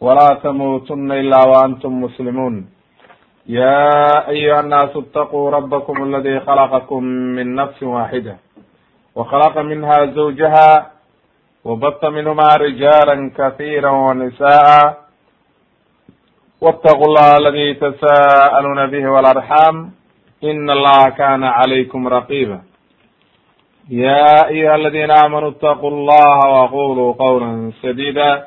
ولا تموتن إلا وأنتم مسلمون يا أيها الناس اتقوا ربكم الذي خلقكم من نفس واحدة وخلق منها زوجها وبط منهما رجالا كثيرا ونساء واتقوا الله الذي تساءلون به والأرحام إن الله كان عليكم رقيبا يا أيها الذين آمنوا اتقوا الله وقولوا قولا سديدا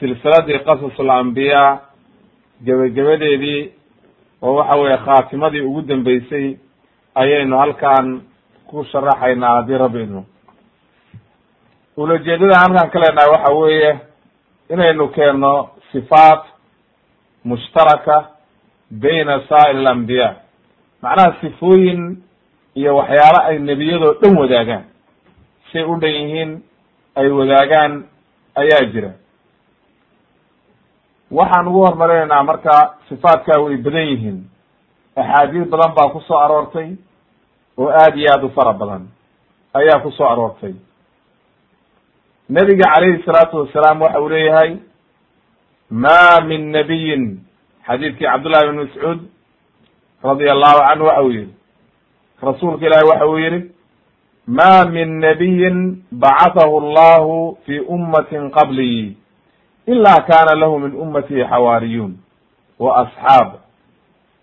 silsiladii qasas alambiyaa gebagabadeedii oo waxa weeye khaatimadii ugu dambeysay ayaynu halkan ku sharaxaynaa haddii rabbi idmo ulajeedada halkan ka leenahay waxa weeye inaynu keenno sifaat mushtaraka bayna saa'ir alambiya macnaha sifooyin iyo waxyaalo ay nebiyadoo dhan wadaagaan. Say u dhan yihiin ay wadaagaan ayaa jira waxaan ugu hormarinaynaa marka sifaatkaa way badan yihiin. Axaadiis badan baa ku soo aroortay oo aad iyo aad u fara badan ayaa ku soo aroortay. Nebiga calayhi salaatu wasalaam waxa uu leeyahay ma min nabiyin. Xadiidkii cabdullahi bin mascuud radia allahu canhu waxa uu yihi rasuulka ilaahi waxa uu yihi ma min nabiyin bacathahu allahu fi ummatin qablii ila kana lahu min ummatihi xawaariyuun wa asxaab.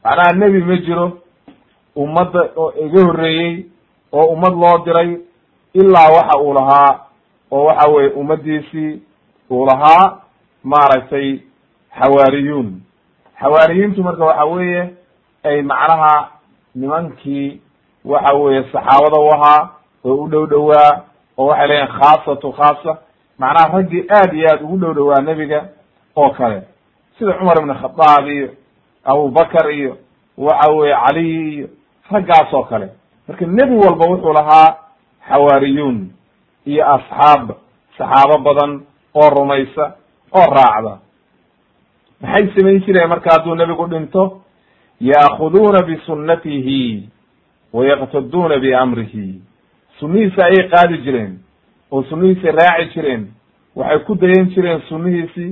Macnaha nebi ma jiro ummadda oo iga horreeyey oo ummad loo diray ilaa waxa uu lahaa oo waxa weye ummaddiisii uu lahaa maaragtay xawaariyuun. Xawaariyiintu marka waxa weeye ay macnaha nimankii waxa weeye saxaabada u ahaa oo u dhow dhowaa oo waxay leeyihiin khaasatu khaasa macnaha raggii aad iyo aad ugu dhow dhowaa nebiga oo kale. Sida cumar ibn khadaab iyo abubakar iyo waxa weye caliy iyo raggaas oo kale. Marka nebi walba wuxuu lahaa xawaariyuun iyo asxaab saxaabo badan oo rumaysa oo raacda. Maxay samayn jireen marka hadduu nebigu dhinto? Ya'khuduuna bisunnatihi wayaqtaduuna biamrihi. Sunnihiisa ayay qaadi jireen oo sunnihiisay raaci jireen waxay ku dayan jireen sunnihiisii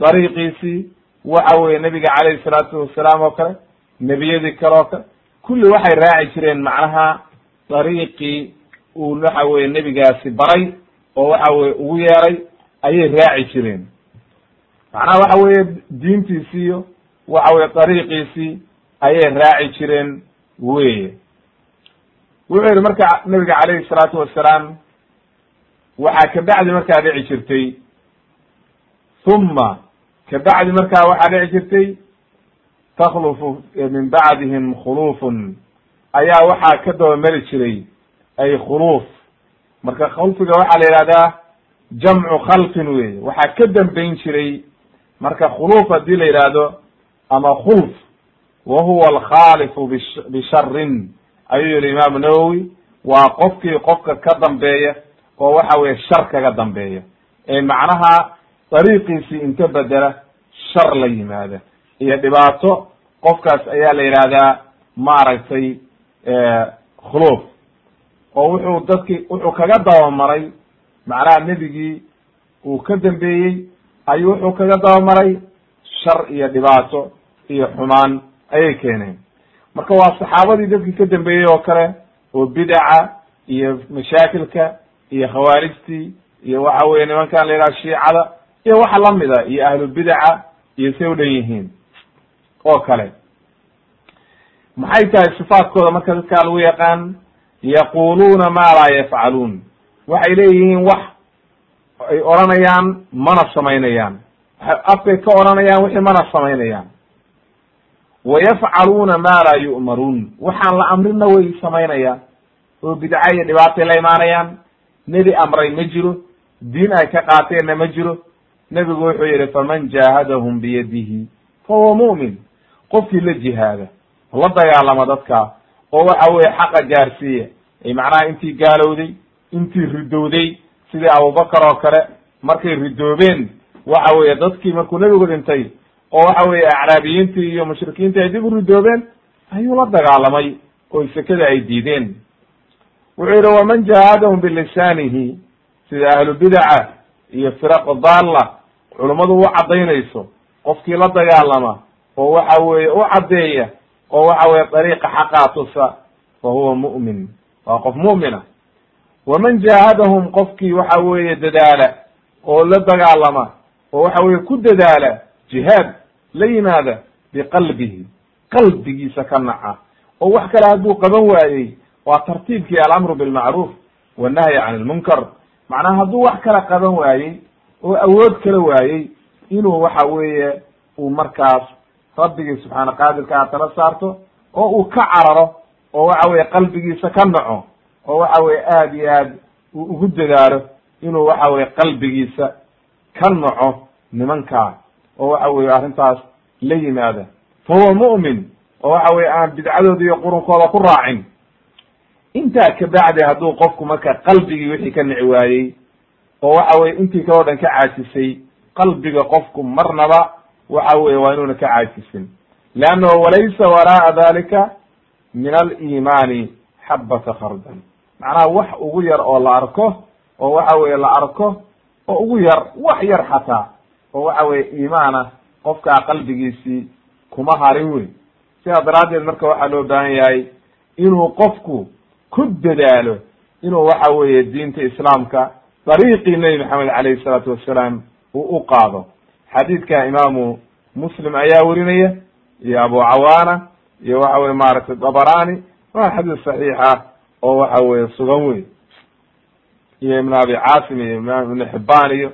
dariiqiisii waxa weeye nebiga calayhi salaatu wasalaam oo kale nebiyadii kale oo kale. Kulli waxay raaci jireen macnaha dariiqii uu waxa weye nebigaasi baray oo waxa weye ugu yeeray ayay raaci jireen. Macnaha waxa weeye diintiisii iyo waxa weye dariiqiisii ayay raaci jireen weye wuxuu yihi marka nabiga calayhi salaatu wasalaam waxaa kabacdi markaa dhici jirtay. Huma kabacdi markaa waxaa dhici jirtay takhlufu min bacdihim khulufun ayaa waxaa ka dabameri jiray ay khuluuf. Marka khulfiga waxaa la yihahdaa jamcu khalfin weye waxaa ka dambayn jiray marka khuluuf haddii la yidhaahdo ama khulf. Wa huwa alkhalifu bisharin ayuu yihi imaamu nawowi waa qofkii qofka ka dambeeya oo waxa weye shar kaga dambeeya ee macnaha dariiqiisii inta bedela shar la yimaada. Iyo dhibaato qofkaas ayaa la yidhahdaa maaragtay khuluf oo wuxuu dadki wuxuu kaga dabamaray macnaha nebigii uu ka dambeeyey ayuu wuxuu kaga dabamaray shar iyo dhibaato iyo xumaan ayay keeneen. Marka waa saxaabadii dadkii ka dambeeyey oo kale oo bidaca iyo mashaakilka iyo khawaarijtii iyo waxa weye nimankan la yidhaha shiicada iyo waxa lamida iyo ahlu bidaca iyo say u dhan yihiin oo kale. Maxay tahay sifaadkooda marka dadkaa lagu yaqaan? Yaquluuna maa laa yafcaluun. Waxay leeyihiin wax ay odhanayaan mana samaynayaan. Afkay ka odhanayaan wixii mana samaynayaan. Wayafcaluuna maa laa yu'maruun. Waxaan la amrinna way samaynayaan oo bidca iyo dhibaatay la imaanayaan nebi amray ma jiro diin ay ka qaateenna ma jiro. Nebigu wuxuu yihi faman jaahadahum biyadihi fahuwa mu'min. Qofkii la jihaada la dagaalama dadka oo waxa weye xaqa gaarsiiya. Macnaha intii gaalowday intii ridowday sidii abubakar oo kale markay ridoobeen waxa weye dadkii markuu nebigu dhintay oo waxa weye acraabiyiintii iyo mushrikiintii ay dib u ridoobeen ayuu la dagaalamay oo sekada ay diideen wuxuu yihi waman jahadahum bilisaanihi sida ahlu bidaca iyo firaq daalla culummadu u caddaynayso qofkii la dagaalama oo waxa weeye u caddeeya oo waxa weye dariiqa xaqaa tusa fa huwa mu'min waa qof mu'mina waman jahadahum qofkii waxa weeye dadaala oo la dagaalama oo waxa weye ku dadaala jihaad la yimaada biqalbihi qalbigiisa ka naca oo wax kale hadduu qaban waayey waa tartiibkii alamru bilmacruuf wannahyi can ilmunkar macnaha hadduu wax kala qaban waayey oo awood kala waayey inuu waxa weeye uu markaas rabbigii subxaana qaadirka a tala saarto oo uu ka cararo oo waxa weye qalbigiisa ka naco oo waxa weye aad iyo aad uu ugu dadaalo inuu waxa weye qalbigiisa ka naco nimankaa oo waxa weye arrintaas la yimaada. Fa huwa mu'min oo waxa weye aan bidcadooda iyo qurunkooda ku raacin intaa kabacdi hadduu qofku marka qalbigii wixii ka nici waayey oo waxa weye intii kaloo dhan ka caajisay qalbiga qofku marnaba waxa weye waa inuuna ka caajisin leannahu walaysa wara'a dalika min aliimaani xabata khardan. Macnaha wax ugu yar oo la arko oo waxa weye la arko oo ugu yar wax yar xataa oo waxa weye iimaana qofkaa qalbigiisii kuma harin wey sidaa daraaddeed marka waxaa loo baahan yahay inuu qofku ku dadaalo inuu waxa weeye diinta islaamka dariiqii nebi maxamed calayhi salaatu wassalaam uu u qaado. Xadiidka imaamu muslim ayaa werinaya iyo abu cawaana iyo waxa weye maaragtay dabarani waa xadiis saxiixa oo waxa weye sugan wey iyo ibn abi caasim iyo imaam ibn xibaan iyo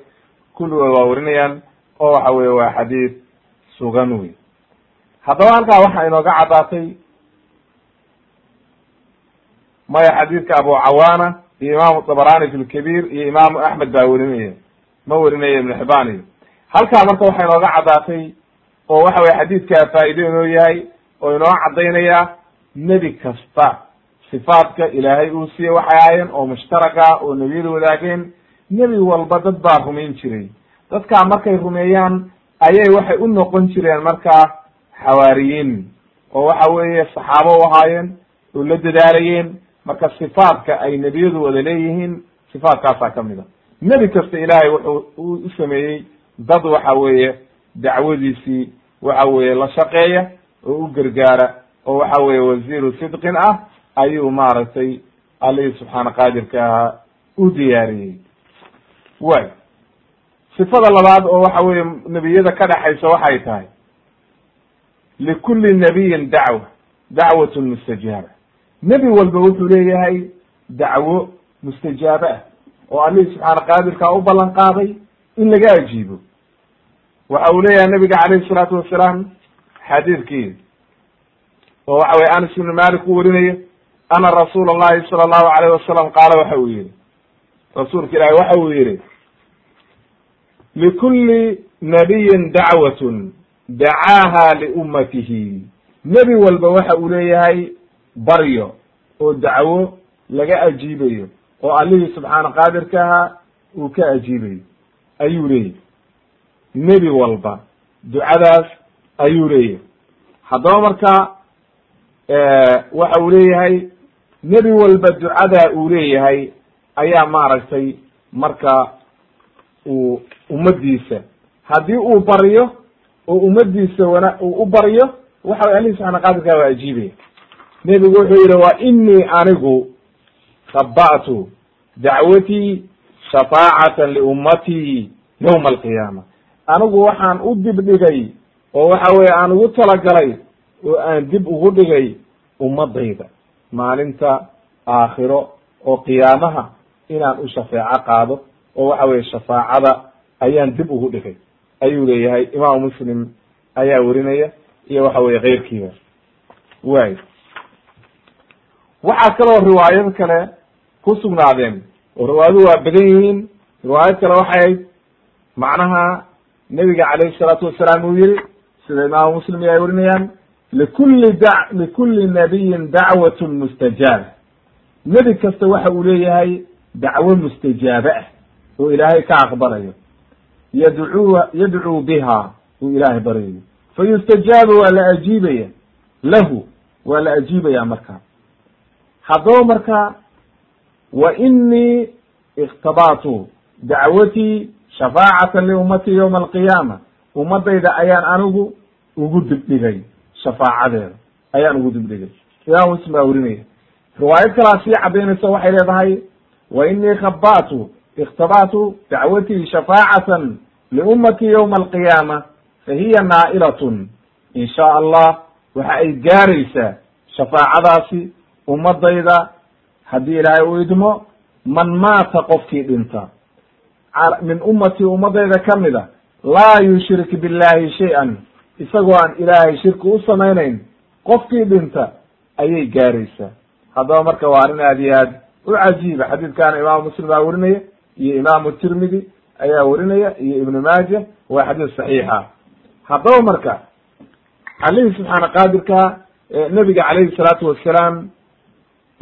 kulligood waa werinayaan oo waxa weye waa xadiis sugan wey haddaba halkaa waxaa inooga caddaatay maya xadiidka abu cawaana iyo imaamu dabrani fi lkabiir iyo imaamu axmed baa werinaya ma werinaya ibn xibaan iyo. Halkaa marka waxaa inooga caddaatay oo waxa weye xadiidkaa faa'ido inoo yahay oo inoo caddaynaya nebi kasta sifaadka ilaahay uu siiyey waxay ahaayeen oo mushtaraka oo nebiyada wadaageen nebi walba dad baa rumayn jiray. Dadkaa markay rumeeyaan ayay waxay u noqon jireen markaa xawaariyiin oo waxa weeye saxaabo u ahaayeen oo la dadaalayeen marka sifaadka ay nebiyadu wada leeyihiin sifaadkaasaa ka mid a. Nebi kasta ilaahay wuxuu u sameeyey dad waxa weeye dacwadiisii waxa weeye la shaqeeya oo u gargaara oo waxa weeye wasiiru sidqin ah ayuu maaragtay allihii subxaana qaadirka ahaa u diyaariyey. Way sifada labaad oo waxa weeye nebiyada ka dhexaysa waxay tahay likulli nabiyin dacwa dacwatun mustajaaba nebi walba wuxuu leeyahay dacwo mustajaabo ah oo allihii subxaana qaadirkaa u ballan qaaday in laga ajiibo. Waxa uu leeyahay nabiga calayhi salaatu wasalaam xadiidkii. Oo waxa weye anas ibnu malik uu werinayo ana rasuula allahi sala allahu alayh wasalam qaala waxa uu yihi rasuulka ilaahi waxa uu yihi likulli nabiyin dacwatun dacaaha liummatihi nebi walba waxa uu leeyahay baryo oo dacwo laga ajiibayo oo allihii subxaana qaadirka ahaa uu ka ajiibayo. Ayuu leeyahy nebi walba ducadaas ayuu leeyahay. Haddaba marka waxa uu leeyahay nebi walba ducadaa uu leeyahay ayaa maaragtay marka uu ummadiisa haddii uu baryo oo ummadiisa wana uu u baryo waxa way alihi subxana qaadirka waa ajiibaya nebigu wuxuu yihi wa inii anigu saba'tu dacwatii shafaacatan liummatii yowma alqiyaama. Anigu waxaan u dibdhigay oo waxa weye aan ugu talagalay oo aan dib ugu dhigay ummadayda maalinta aakhiro oo qiyaamaha inaan u shafeeco qaado oo waxa weye shafaacada ayaan dib ugu dhigay. Ayuu leeyahay imaamu muslim ayaa werinaya iyo waxa weye keyrkiiba. Way waxaa kaloo riwaayad kale ku sugnaadeen. Oo riwaayaduhu waa badan yihiin. Riwaayad kale waxay ahayd macnaha nebiga calayhi salaatu wasalaam uu yihi sida imaamu muslim ay werinayaan likulli da likulli nabiyin dacwatun mustajaaba nebi kasta waxa uu leeyahay dacwo mustajaabe ah oo ilaahay ka aqbalayo. Yadcuu yadcuu biha uu ilaahay baryayo fa yustajaaba waa la ajiibaya. Lahu waa la ajiibaya markaa haddaba marka wa inii ikhtabatu dacwatii shafaacatan liummati yowma alqiyaama. Ummadayda ayaan anigu ugu dibdhigay shafaacadeeda ayaan ugu dibdhigay. Imaam muslim baa werinaya riwaayad kalaa sii cadaynaysa waxay leedahay wa inii khabatu ikhtabatu dacwatii shafaacatan liummati yowma alqiyaama. Fa hiya naa'ilatun in sha allah waxa ay gaaraysaa shafaacadaasi ummadayda haddii ilaahay u idmo man maata qofkii dhinta. Min ummatii ummadayda ka mida laa yushrik billahi shay-an. Isagoo aan ilaahay shirki u samaynayn qofkii dhinta ayay gaaraysaa. Haddaba marka waa arrin aad iyo aad u cajiiba. Xadiidkaana imaamu muslim baa werinaya iyo imaamu tirmidi ayaa werinaya iyo ibnu maaja waa xadiis saxiixa. Haddaba marka allihii subxaana qaadirka nebiga calayhi salaatu wasalaam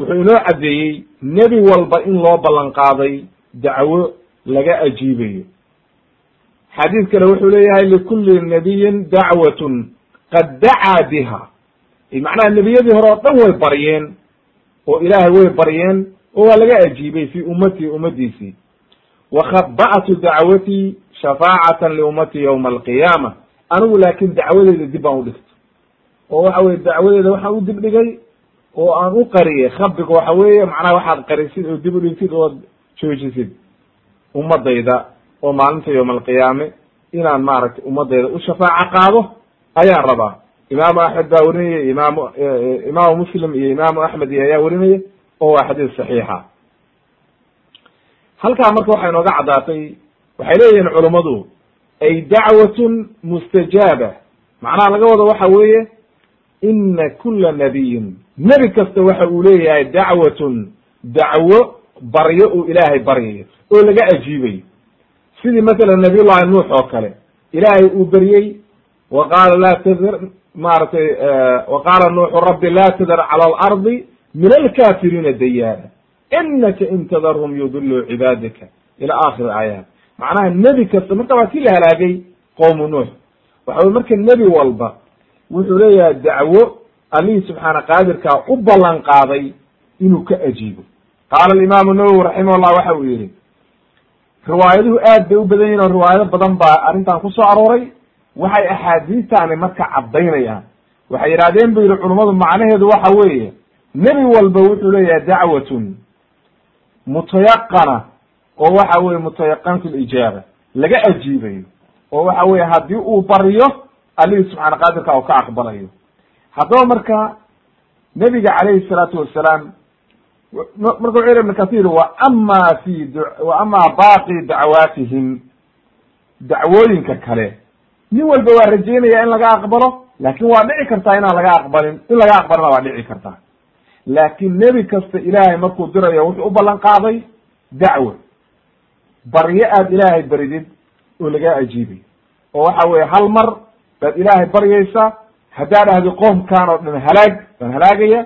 wuxuu inoo caddeeyey nebi walba in loo ballan qaaday dacwo laga ajiibayo. Xadiid kale wuxuu leeyahay likulli nabiyin dacwatun qad dacaa biha. Macnaha nebiyadii hore oo dhan way baryeen oo ilaahay way baryeen oo waa laga ajiibay fi ummatii ummadiisii wakhaba'tu dacwatii shafaacatan liummati yowma alqiyaama anigu laakin dacwadeeda dib baan udhigto oo waxa weye dacwadeeda waxaan u dib dhigay oo aan u qariyay khabiga waxa weeye macnaha waxaad qarisid oo dib udhigtid ood joojisid ummadayda oo maalinta yowma alqiyaame inaan maaragtay ummadayda u shafaaco qaado ayaan rabaa. Imaamu axmed baa werinaya imaamu imaamu muslim iyo imaamu axmed iyo ayaa werinaya oo waa xadiis saxiixa. Halkaa marka waxay nooga caddaatay waxay leeyihiin culummadu ay dacwatun mustajaaba. Macnaha laga wado waxa weeye ina kula nabiyin. Nebi kasta waxa uu leeyahay dacwatun dacwo baryo uu ilaahay baryayo oo laga ajiibayo sidii mathalan nabiy llahi nuux oo kale ilaahay uu beryey wa qaala laa tadar maaragtay wa qaala nuuxu rabbi laa tadar cala alardi min alkafiriina dayaara inaka in tadarhum yudiluu cibaadaka ila aakhir aayaat macnaha nebi kasta marka waa kii la halaagay qowmu nuux. Waxa weye marka nebi walba wuxuu leeyahay dacwo allihii subxaana qaadirkaa u ballan qaaday inuu ka ajiibo. Qaala alimaamu nawowi raximah llah waxa uu yihi riwaayaduhu aad bay u badan yihiin oo riwaayado badan baa arrintan ku soo arooray. Waxay axaadiistaani marka caddaynayaan. Waxay yidhahdeen bu yihi culummadu macnaheedu waxa weeye nebi walba wuxuu leeyahay dacwatun mutayaqana oo waxa weye mutayaqanatu lijaaba laga ajiibayo oo waxa weye haddii uu baryo allihii subxaana qaadirka uu ka aqbalayo. Haddaba marka nebiga calayhi salaatu wasalaam marka wuxu yhi ibn wa ama fi wa ama baaqi dacwaatihim. Dacwooyinka kale. Nin walba waa rajeynaya in laga aqbalo laakin waa dhici kartaa inaan laga aqbalin in laga aqbalina waa dhici kartaa. Laakin nebi kasta ilaahay markuu dirayo wuxuu u ballan qaaday dacwo. Baryo aad ilaahay baridid oo lagaa ajiibay. Oo waxa weye hal mar baad ilaahay baryaysaa haddaad dhahdi qoomkan oo dhan halaag waan halaagaya.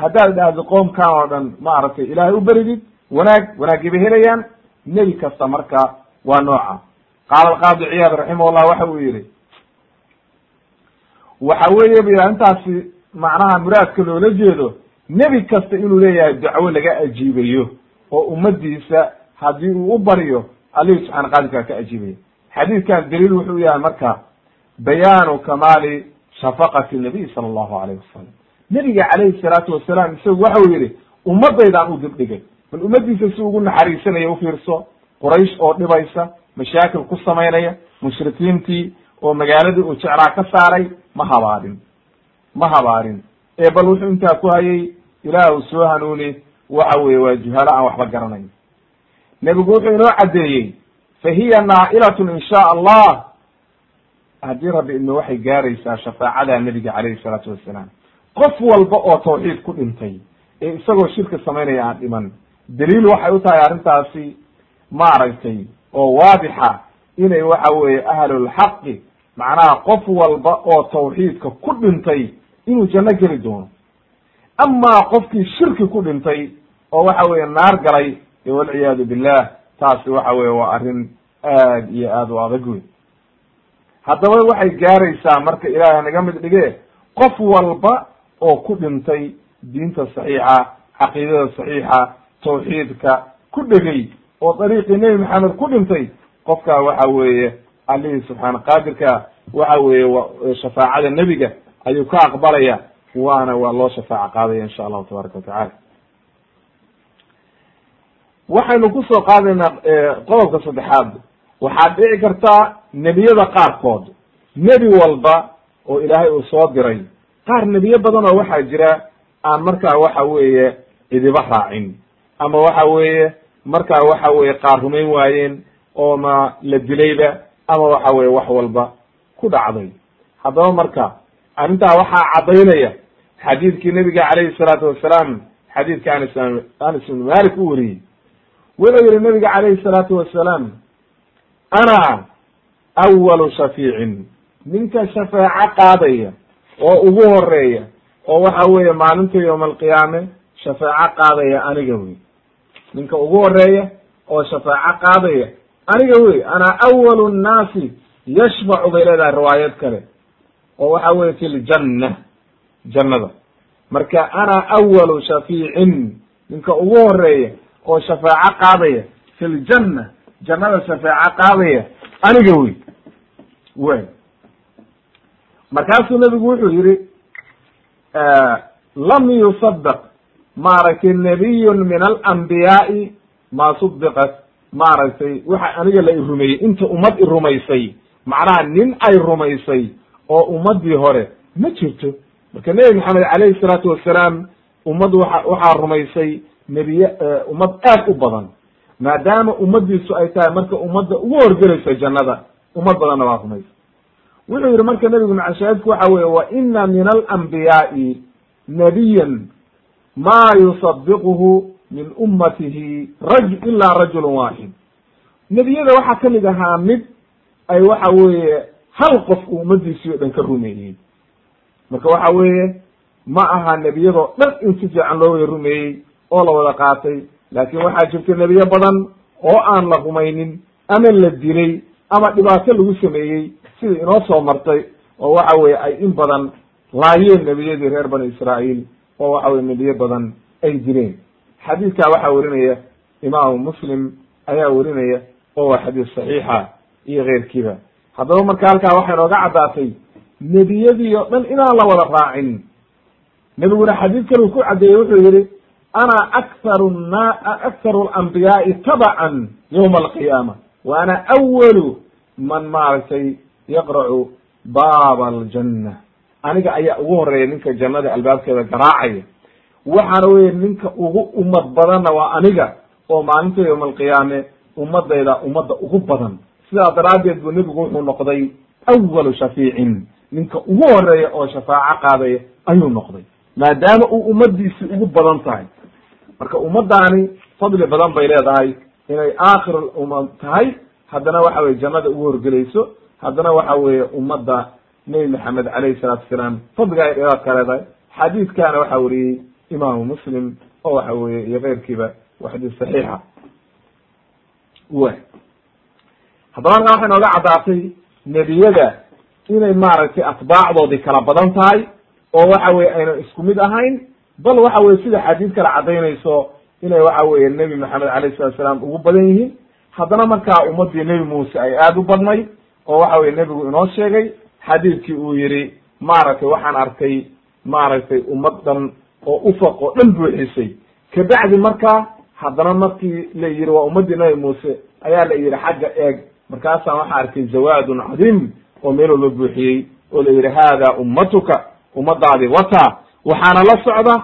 Haddaad dhahdi qoomkan oo dhan maaragtay ilaahay u beridid wanaag wanaagii bay helayaan. Nebi kasta marka waa nooca. Qaala alqaadi ciyaad raximahullah waxa uu yihi waxa weeye bu yidhaha intaasi macnaha muraadka loola jeedo nebi kasta inuu leeyahay dacwo laga ajiibayo oo ummadiisa haddii uu u baryo alihi subxana qaadirkaa ka ajiibaya xadiidkan daliil wuxuu yahay marka bayaanu kamaali shafaqati nabiy sala allahu alayh wasalam nebiga calayhi salaatu wasalaam isagu waxa uu yihi ummadaydaan u dibdhigay bal ummadiisa si ugu naxariisanaya ufiirso quraysh oo dhibaysa mashaakil ku samaynaya mushrikiintii oo magaaladii uu jeclaa ka saaray ma habaarin ma habaarin ee bal wuxuu intaa ku hayay ilaah uu soo hanuuni waxa weeye waa juhalo aan waxba garanayn nebigu wuxuu inoo caddeeyey fa hiya naa'ilatun in sha allah haddii rabbi idma waxay gaaraysaa shafaacada nebiga calayhi salaatu wassalaam qof walba oo tawxiid ku dhintay ee isagoo shirka samaynaya aan dhiman daliil waxay u tahay arrintaasi maaragtay oo waadixa inay waxa weeye ahlulxaqi macnaha qof walba oo tawxiidka ku dhintay inuu janno geli doono. Amaa qofkii shirki ku dhintay oo waxa weeye naar galay walciyaadu billah taasi waxa weye waa arrin aad iyo aad u adag wey haddaba waxay gaaraysaa marka ilaahay naga mid dhige qof walba oo ku dhintay diinta saxiixa caqiidada saxiixa tawxiidka ku dhegay oo dariiqii nebi maxamed ku dhintay qofkaa waxa weeye allihii subxaana qaadirka waxa weeye shafaacada nebiga ayuu ka aqbalaya waana waa loo shafaaco qaadaya insha allahu tabaaraka watacala waxaynu ku soo qaadaynaa qodobka saddexaad. Waxaad dhici kartaa nebiyada qaarkood nebi walba oo ilaahay uu soo diray qaar nebiye badan oo waxaa jira aan markaa waxa weeye cidiba raacin. Ama waxa weeye markaa waxa weeye qaar rumayn waayeen oo ma la dilayba ama waxa weye wax walba ku dhacday. Haddaba marka arrintaa waxaa caddaynaya xadiidkii nebiga calayhi salaatu wasalaam xadiidka anas anas ibnu malik u wariyey. Wuxuu yihi nabiga calayhi salaatu wasalaam ana awalu shafiicin ninka shafaaco qaadaya oo ugu horreeya oo waxa weeye maalinta yowma alqiyaame shafaaco qaadaya aniga wey ninka ugu horreeya oo shafaaco qaadaya aniga wey ana awalu nnaasi yashfacu bay leedahay riwaayad kale oo waxa weye fi ljanna jannada marka ana awalu shafiicin ninka ugu horreeya oo shafaaco qaadaya fi ljanna jannada shafaaco qaadaya aniga wey way markaasuu nabigu wuxuu yihi lam yusadaq maaragtay nabiyun min alambiyaai ma sudiqat maaragtay waxa aniga la i rumeeyey inta ummad i rumaysay macnaha nin ay rumaysay oo ummadii hore ma jirto. Marka nebi maxamed calayhi salaatu wasalaam ummad waa waxaa rumaysay nebiye ummad aad u badan maadaama ummadiisu ay tahay marka ummadda ugu horgelaysa jannada ummad badanna waa rumaysa wuxuu yihi marka nebigu macashaahidku waxa weye wa ina min alambiyaai nabiyan ma yusadiquhu min ummatihi raj ilaa rajulun waaxid nebiyada waxaa ka mid ahaa mid ay waxa weeye hal qof uu ummadiisii o dhan ka rumeeyey. Marka waxa weeye ma aha nebiyadoo dhan in si fiican loo wada rumeeyey oo la wada qaatay laakin waxaa jirta nebiye badan oo aan la rumaynin ama la dilay ama dhibaato lagu sameeyey sidai inoo soo martay oo waxa weye ay in badan laayeen nebiyadii reer bani israa'iil oo waxa weye nebiye badan ay dileen xadiidkaa waxaa werinaya imaamu muslim ayaa werinaya oo waa xadiis saxiixa iyo keyrkiiba. Haddaba marka halkaa waxay nooga caddaatay nebiyadii oo dhan inaan la wada raacin. Nebiguna xadiid kale uu ku caddeeyey wuxuu yihi ana akharu na akharu alambiyaai tabacan yawma alqiyaama wa ana awalu man maaragtay yaqracu baaba aljanna aniga ayaa ugu horreeya ninka jannada albaabkeeda garaacaya. Waxaana weye ninka ugu ummad badanna waa aniga oo maalinta yowma alqiyaame ummadayda ummadda ugu badan. Sidaa daraaddeed buu nebigu wuxuu noqday awalu shafiicin. Ninka ugu horreeya oo shafaaco qaadaya ayuu noqday. Maadaama uu ummadiisi ugu badan tahay. Marka ummadaani fadli badan bay leedahay inay aakhir ummad tahay haddana waxa weye jannada ugu horgelayso haddana waxa weeye ummadda nebi maxamed calayhi salaatu wasalaam fadliga ay dheeraadka leedahay. Xadiidkaana waxaa weriyey imaamu muslim oo waxa weye iyo keyrkiiba waa xadiis saxiixa. Wa haddaba halkaa waxay nooga caddaatay nebiyada inay maaragtay atbaacdoodii kala badan tahay oo waxa weye aynan isku mid ahayn bal waxa weye sida xadiid kale caddaynayso inay waxa weye nebi maxamed alayh salatu salaam ugu badan yihiin haddana markaa ummadii nebi muuse ay aada u badnay oo waxa weye nebigu inoo sheegay xadiidkii uu yihi maaragtay waxaan arkay maaragtay ummad dhan oo ufaq oo dhan buuxisay. Kabacdi markaa haddana markii la yihi waa ummadii nebi muuse ayaa la yihi xagga eeg. Markaasaan waxaa arkay zawaadun cadiim oo meel walba buuxiyey oo la yidhi hada ummatuka ummadaadi wata. Waxaana la socda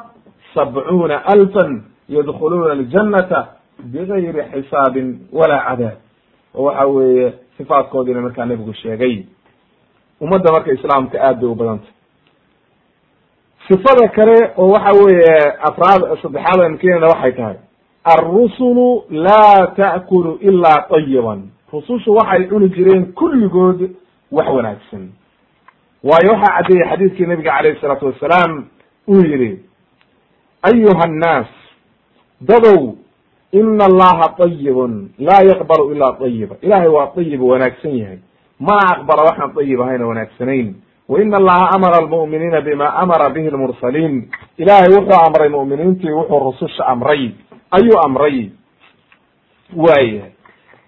sabcuuna alfan yadkhuluuna aljannata bigayri xisaabin walaa cadaab oo waxa weeye sifaadkoodiina markaa nebigu sheegay ummadda marka islaamka aad bay u badanta sifada kale oo waxa weeye afraad saddexaad aynu keenayna waxay tahay alrusulu laa ta'kulu ilaa tayiban rusushu waxay cuni jireen kulligood wax wanaagsan waayo waxaa caddeeyey xadiidkii nabiga calayhi salaatu wassalaam uu yihi ayuha annaas dadow ina allaha ayibun laa yaqbalu ilaa ayiba ilahay waa ayib wanaagsan yahay ma aqbala waxaan ayib ahayna wanaagsanayn wa ina allaha amara almu'miniina bima amara bihi lmursaliin ilahay wuxuu amray mu'miniintii wuxuu rususha amray ayuu amray waayahay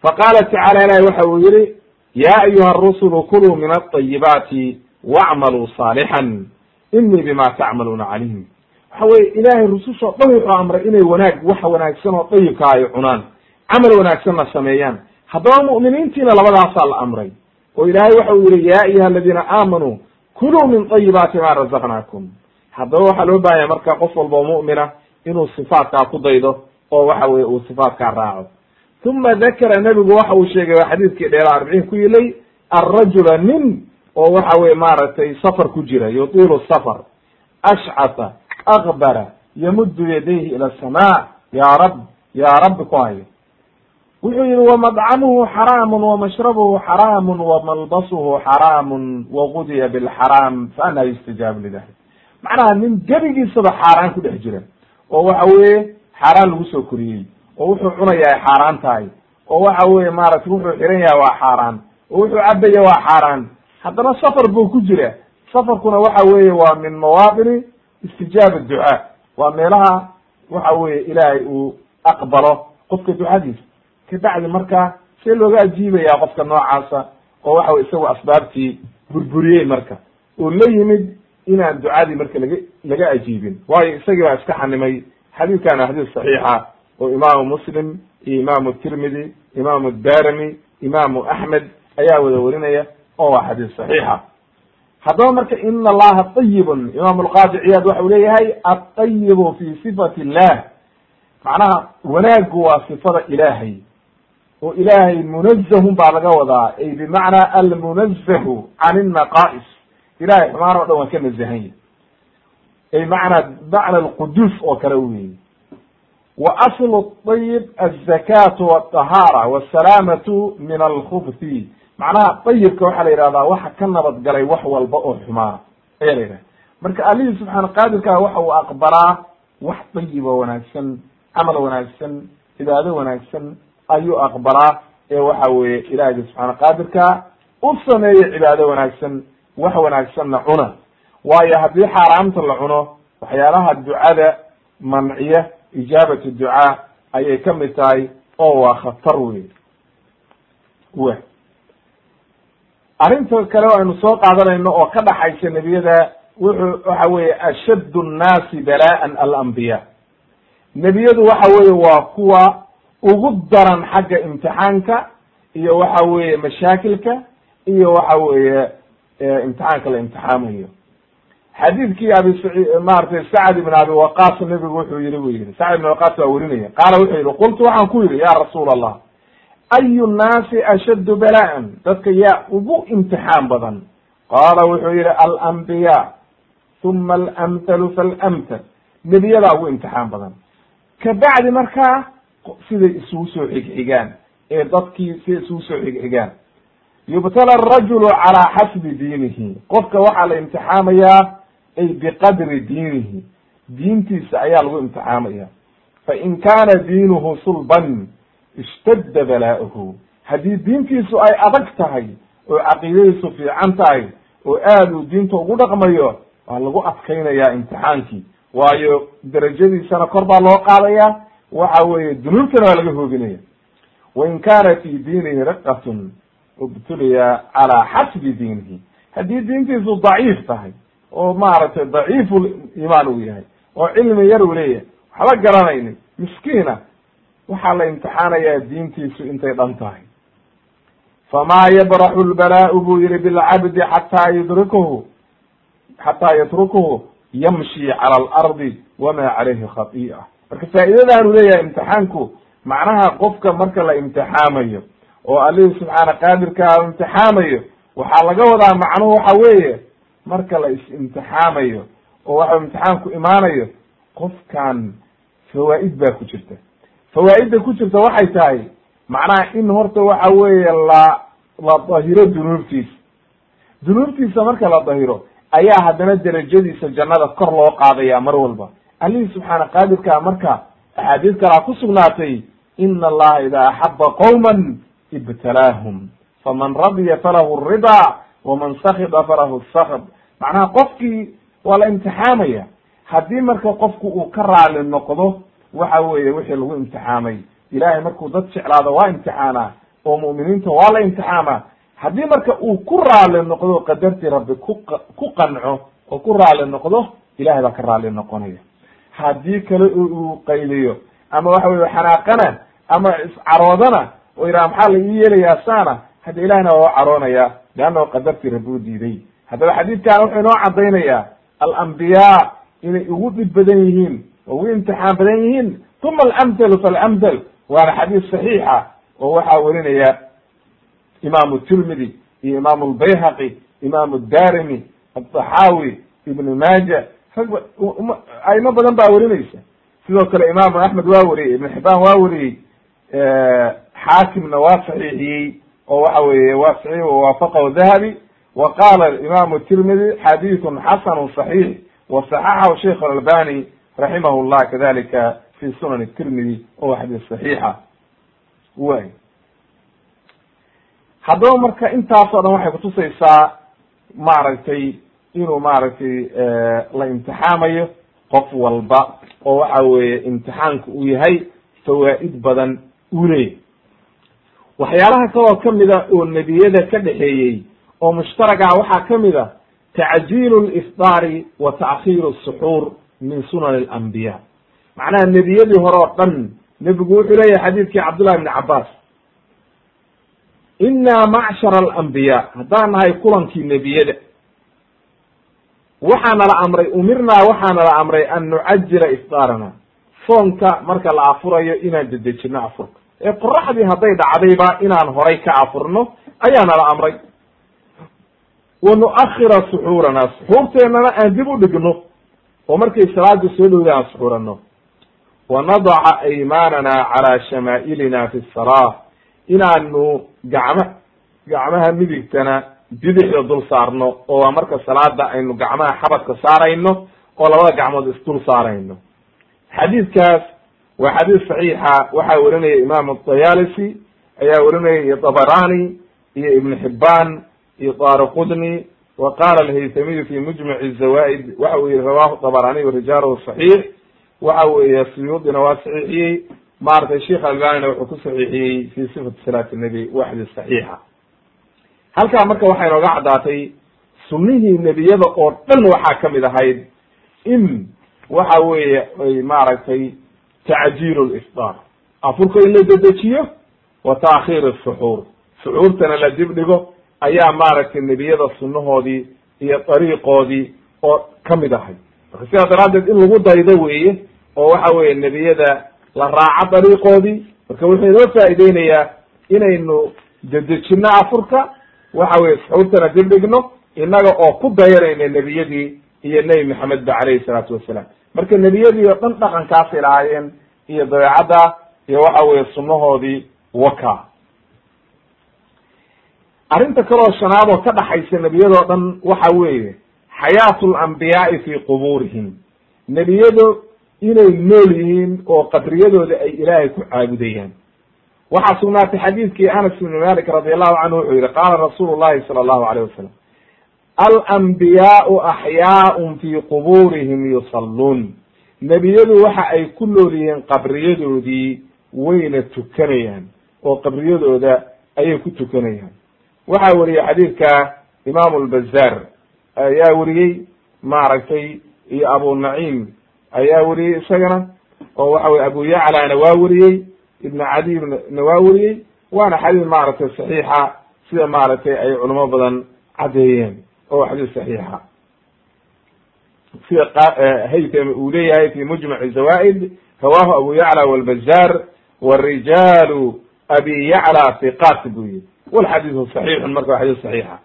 faqaala tacala ilahi waxa uu yihi ya ayuha arusulu kuluu min alayibaati wacmaluu saalixan inii bima tacmaluuna calim waxa weye ilaahay rusushoo dhan wuxuu amray inay wanaag wax wanaagsan oo dayibkaa ay cunaan camal wanaagsanna sameeyaan. Haddaba mu'miniintiina labadaasaa la amray oo ilaahay waxa uu yihi ya ayuha aladiina aamanuu kuluu min طayibaati ma razaqnaakum. Haddaba waxaa loo bahanya marka qof walba oo mu'mina inuu sifaatkaa ku daydo oo waxa weye uu sifaatkaa raaco. Uma dakara nebigu waxa uu sheegay waa xadiidkii dheera arbiciin ku yilay alrajula nin oo waxa weye maaragtay safar ku jira yutiilu safar ashcata akbara yamuddu yadayhi ila asamaa ya rab ya rabbi ku hayo wuxuu yihi wamadcamuhu xaraamun wamashrabuhu xaraamun wamalbasuhu xaraamun wagudiya bilxaraam faana yustajaabu lidalik macnaha nin gebigiisaba xaaraan ku dhex jira oo waxa weeye xaaraan lagu soo koriyey oo wuxuu cunayaa xaaraan tahay oo waxa weye maaragtay wuxuu xiran yahay waa xaaraan oo wuxuu cabaya waa xaaraan haddana safar buu ku jira safarkuna waxa weeye waa min mawaadini istijaaba ducaa waa meelaha waxa weye ilaahay uu aqbalo qofka ducadiisa. Kabacdi marka see looga ajiibaya qofka noocaasa oo waxa weye isagu asbaabtii burburiyey marka. Oo la yimid inaan ducadii marka laga laga ajiibin. Waayo isagii baa iska xanimay xadiidkana xadiis saxiixa oo imaamu muslim iyo imaamu tirmidi imaamu darami imaamu axmed ayaa wada warinaya oo waa xadiis saxiixa haddaba marka ina allaha ayibun imaam alqaadi ciyaad waxa uu leeyahay atayibu fi sifati illah macnaha wanaaggu waa sifada ilaahay. Oo ilaahay munazahun baa laga wadaa ay bimacnaa almunazahu can innaqaa'is ilahay xumaan o dhan waa ka nazahan yahy ay macnaa macna alquduus oo kale weyi wa aslu ayib azakatu watahaara wasalaamatu min alkhubthi macnaha ayibka waxaa la yidhahdaa waxa ka nabad galay wax walba oo xumaana ayaa la yidhahda marka alihii subxaana qaadirkaa waxa uu aqbalaa wax ayib oo wanaagsan camal wanaagsan cibaado wanaagsan ayuu aqbalaa ee waxa weeye ilaahiyga subxaana qaadirka u sameeyo cibaado wanaagsan wax wanaagsanna cuna waayo haddii xaaraamta la cuno waxyaalaha ducada manciya ijaabatu ducaa ayay ka mid tahay oo waa khatar wey w arrinta kale aynu soo qaadanayno oo ka dhaxaysa nebiyada wuxuu waxa weeye ashaddu nnaasi bala'an alambiya nebiyadu waxa weeye waa kuwa ugu daran xagga imtixaanka iyo waxa weeye mashaakilka iyo waxa weeye imtixaanka la imtixaamayo. Xadiidkii abi maratay sacd ibn abi waqas nebigu wuxuu yihi bu yihi sacd ibn waqas waa werinaya qaala wuxuu yihi qultu waxaan ku yidhi ya rasuul allah ayu nnaasi ashaddu bala'an dadka yaa ugu imtixaan badan qaala wuxuu yihi alambiya uma alamthalu falamthal nebiyadaa ugu imtixaan badan kabacdi markaa siday isugu soo xigxigaan ee dadkii siday isugu soo xigxigaan yubtala arajulu calaa xasbi diinihi qofka waxaa la imtixaamayaa ay biqadri diinihi diintiisa ayaa lagu imtixaamaya fain kaana diinuhu sulban ishtadda bala'uhu haddii diintiisu ay adag tahay oo caqiidadiisu fiican tahay oo aad uu diinta ugu dhaqmayo waa lagu adkaynayaa imtixaankii waayo derajadiisana kor baa loo qaadaya waxa weeye dunuubtana waa laga hoobinaya wain kaana fi diinihi riqatun ubtuliya calaa xasbi diinihi haddii diintiisu daciif tahay oo maaragtay daciifu imaan uu yahay oo cilmi yar uu leeyahay waxba garanaynin miskiina waxaa la imtixaanayaa diintiisu intay dhan tahay. Famaa yabraxu lbalaau buu yihi bilcabdi xataa yudrikuhu xataa yatrukuhu yamshi cala alardi wama calayhi khati'a marka faa'iidadaanu leeyahay imtixaanku macnaha qofka marka la imtixaamayo oo allihii subxaana qaadirkaa imtixaamayo waxaa laga wadaa macnuhu waxa weeye marka la is-imtixaamayo oo waxa imtixaanku imaanayo qofkan fawaa'id baa ku jirta fawaa'idda ku jirta waxay tahay macnaha in horta waxa weeye la la dahiro dunuubtiisa. Dunuubtiisa marka la dahiro ayaa haddana derajadiisa jannada kor loo qaadaya mar walba. Allihii subxaana qaadirkaa marka axaadiis kalaa ku sugnaatay ina allaha idaa axaba qowman ibtalaahum faman radiya falahu ridaa waman sakida falahu sakd macnaha qofkii waa la imtixaamaya. Haddii marka qofku uu ka raali noqdo waxa weeye wixii lagu imtixaamay ilahay markuu dad jeclaado waa imtixaanaa oo mu'miniinta waa la imtixaamaa haddii marka uu ku raali noqdo qadartii rabbi ku ku qanco oo ku raali noqdo ilahay baa ka raali noqonaya. Haddii kale uu qayliyo ama waxa weye xanaaqana ama iscaroodana oo yidhaha maxaa la ii yeelayaa saana hadda ilahina waa caroonaya leannahu qadartii rabbi u diiday. Haddaba xadiidkan wuxuu inoo caddaynayaa alambiyaa inay ugu dhib badan yihiin. oo ugu imtixaan badan yihiin. Uma alamdalu falamdal. Waana xadiis saxiixa ah oo waxaa werinaya imaamu tirmidi iyo imaamu lbayhaqi imaamu darimi adaxaawi ibnu maaja. Aimo badan baa werinaysa sidoo kale imaamu axmed waa weriyey ibnu xibaan waa weriyey xaakimna waa saxiixiyey oo waxa weeye waa saxiix wawaafaqahu dahabi. Wa qala imaamu tirmidi xadiisun xasanu صaxiix wa صaxaxahu raximah llah kadalika fi sunan tirmidi oo xadiis صaxiixa way haddaba marka intaasoo dhan waxay kutusaysaa maaragtay inuu maaragtay la imtixaamayo qof walba oo waxa weeye imtixaanku uu yahay fawaa'id badan uu waxyaalaha kaloo kamida oo nebiyada ka dhexeeyey oo mushtaragaha waxaa ka mid a tacjiilu lifdaari wa ta'khiiru suxuur min sunan alambiya macnaha nebiyadii hore oo dhan nebigu wuxuu leeyahay xadiidkii cabdullahi ibni cabbaas. Inaa macshara alambiyaa haddaan nahay kulankii nebiyada. Waxaa nala amray umirnaa waxaa nala amray an nucajila ifdaarana soonka marka la afurayo inaan dedejino afurka. Ee qoraxdii hadday dhacdayba inaan horay ka afurno ayaa nala amray. Wa nu'akhira suxuurana suxuurteennana aan dib u dhigno oo markay salaada soo dhowda aan suxuurano wa nadaca aymaanana calaa shamaa'ilina fi salaa inaanu gacma gacmaha midigtana bidixda dul saarno oo waa marka salaada aynu gacmaha xabadka saarayno oo labada gacmood isdul saarayno. Xadiidkaas waa xadiis saxiixa waxaa werinaya imaamu dayalisi ayaa werinaya iyo dabarani iyo ibn xibban iyo daarqudni wa qala alhaytamiyu fi mujmaci zawa'id waxa uu yihi rawahu dabaraniy warijaaluhu saxiix waxa weeye suyuudina waa saxiixiyey maaragtay sheikh albanina wuxuu ku saxiixiyey fi sifati salaati nabi waa xadiis saxiixa. Halkaa marka waxay nooga caddaatay sunnihii nebiyada oo dhan waxaa ka mid ahayd in waxa weeye ay maaragtay tacjiilu lifdaar afurka in la dedejiyo wa taakhiir suxuur suxuurtana la dib dhigo ayaa maaragtay nebiyada sunnahoodii iyo dariiqoodii oo ka mid ahay. Marka sidaa daraaddeed in lagu daydo weeye oo waxa weeye nebiyada la raaco dariiqoodii marka wuxuu inoo faa'iideynayaa inaynu dedejino afurka waxa weye suxuurtana dib dhigno innaga oo ku dayanayna nebiyadii iyo nebi maxamed ba calayhi salaatu wasalaam. Marka nebiyadii oo dhan dhaqankaasay lahaayeen iyo dabeecadda iyo waxa weye sunnahoodii waka arrinta kaloo shanaad oo ka dhaxaysa nebiyadoo dhan waxa weeye xayaatu lambiyaai fi qubuurihim. Nebiyadu inay nool yihiin oo qabriyadooda ay ilaahay ku caabudayaan. Waxaa sugnaatay xadiidkii anas ibni malik radi allahu canhu wuxuu yihi qaala rasuulu llahi sala allahu alayh wasalam alambiyaau axyaaun fi qubuurihim yusalluun nebiyadu waxa ay ku nool yihiin qabriyadoodii wayna tukanayaan oo qabriyadooda ayay ku tukanayaan waxaa weriyey xadiidka imaamu lbazaar ayaa weriyey maaragtay iyo abu naciim. Ayaa weriyey isagana oo waxa weye abu yaclana waa weriyey ibn cadi na waa weriyey waana xadiid maaragtay saxiixa sida maaragtay ay culamo badan caddeeyeen oo xadiis saxiixa. Sida haytami uu leeyahay fi mujmaci zawaid rawahu abu yacla walbazaar warijalu abi yacla hiqat buu yihi walxadiidu saxiixun marka waa xadiis saxiixa.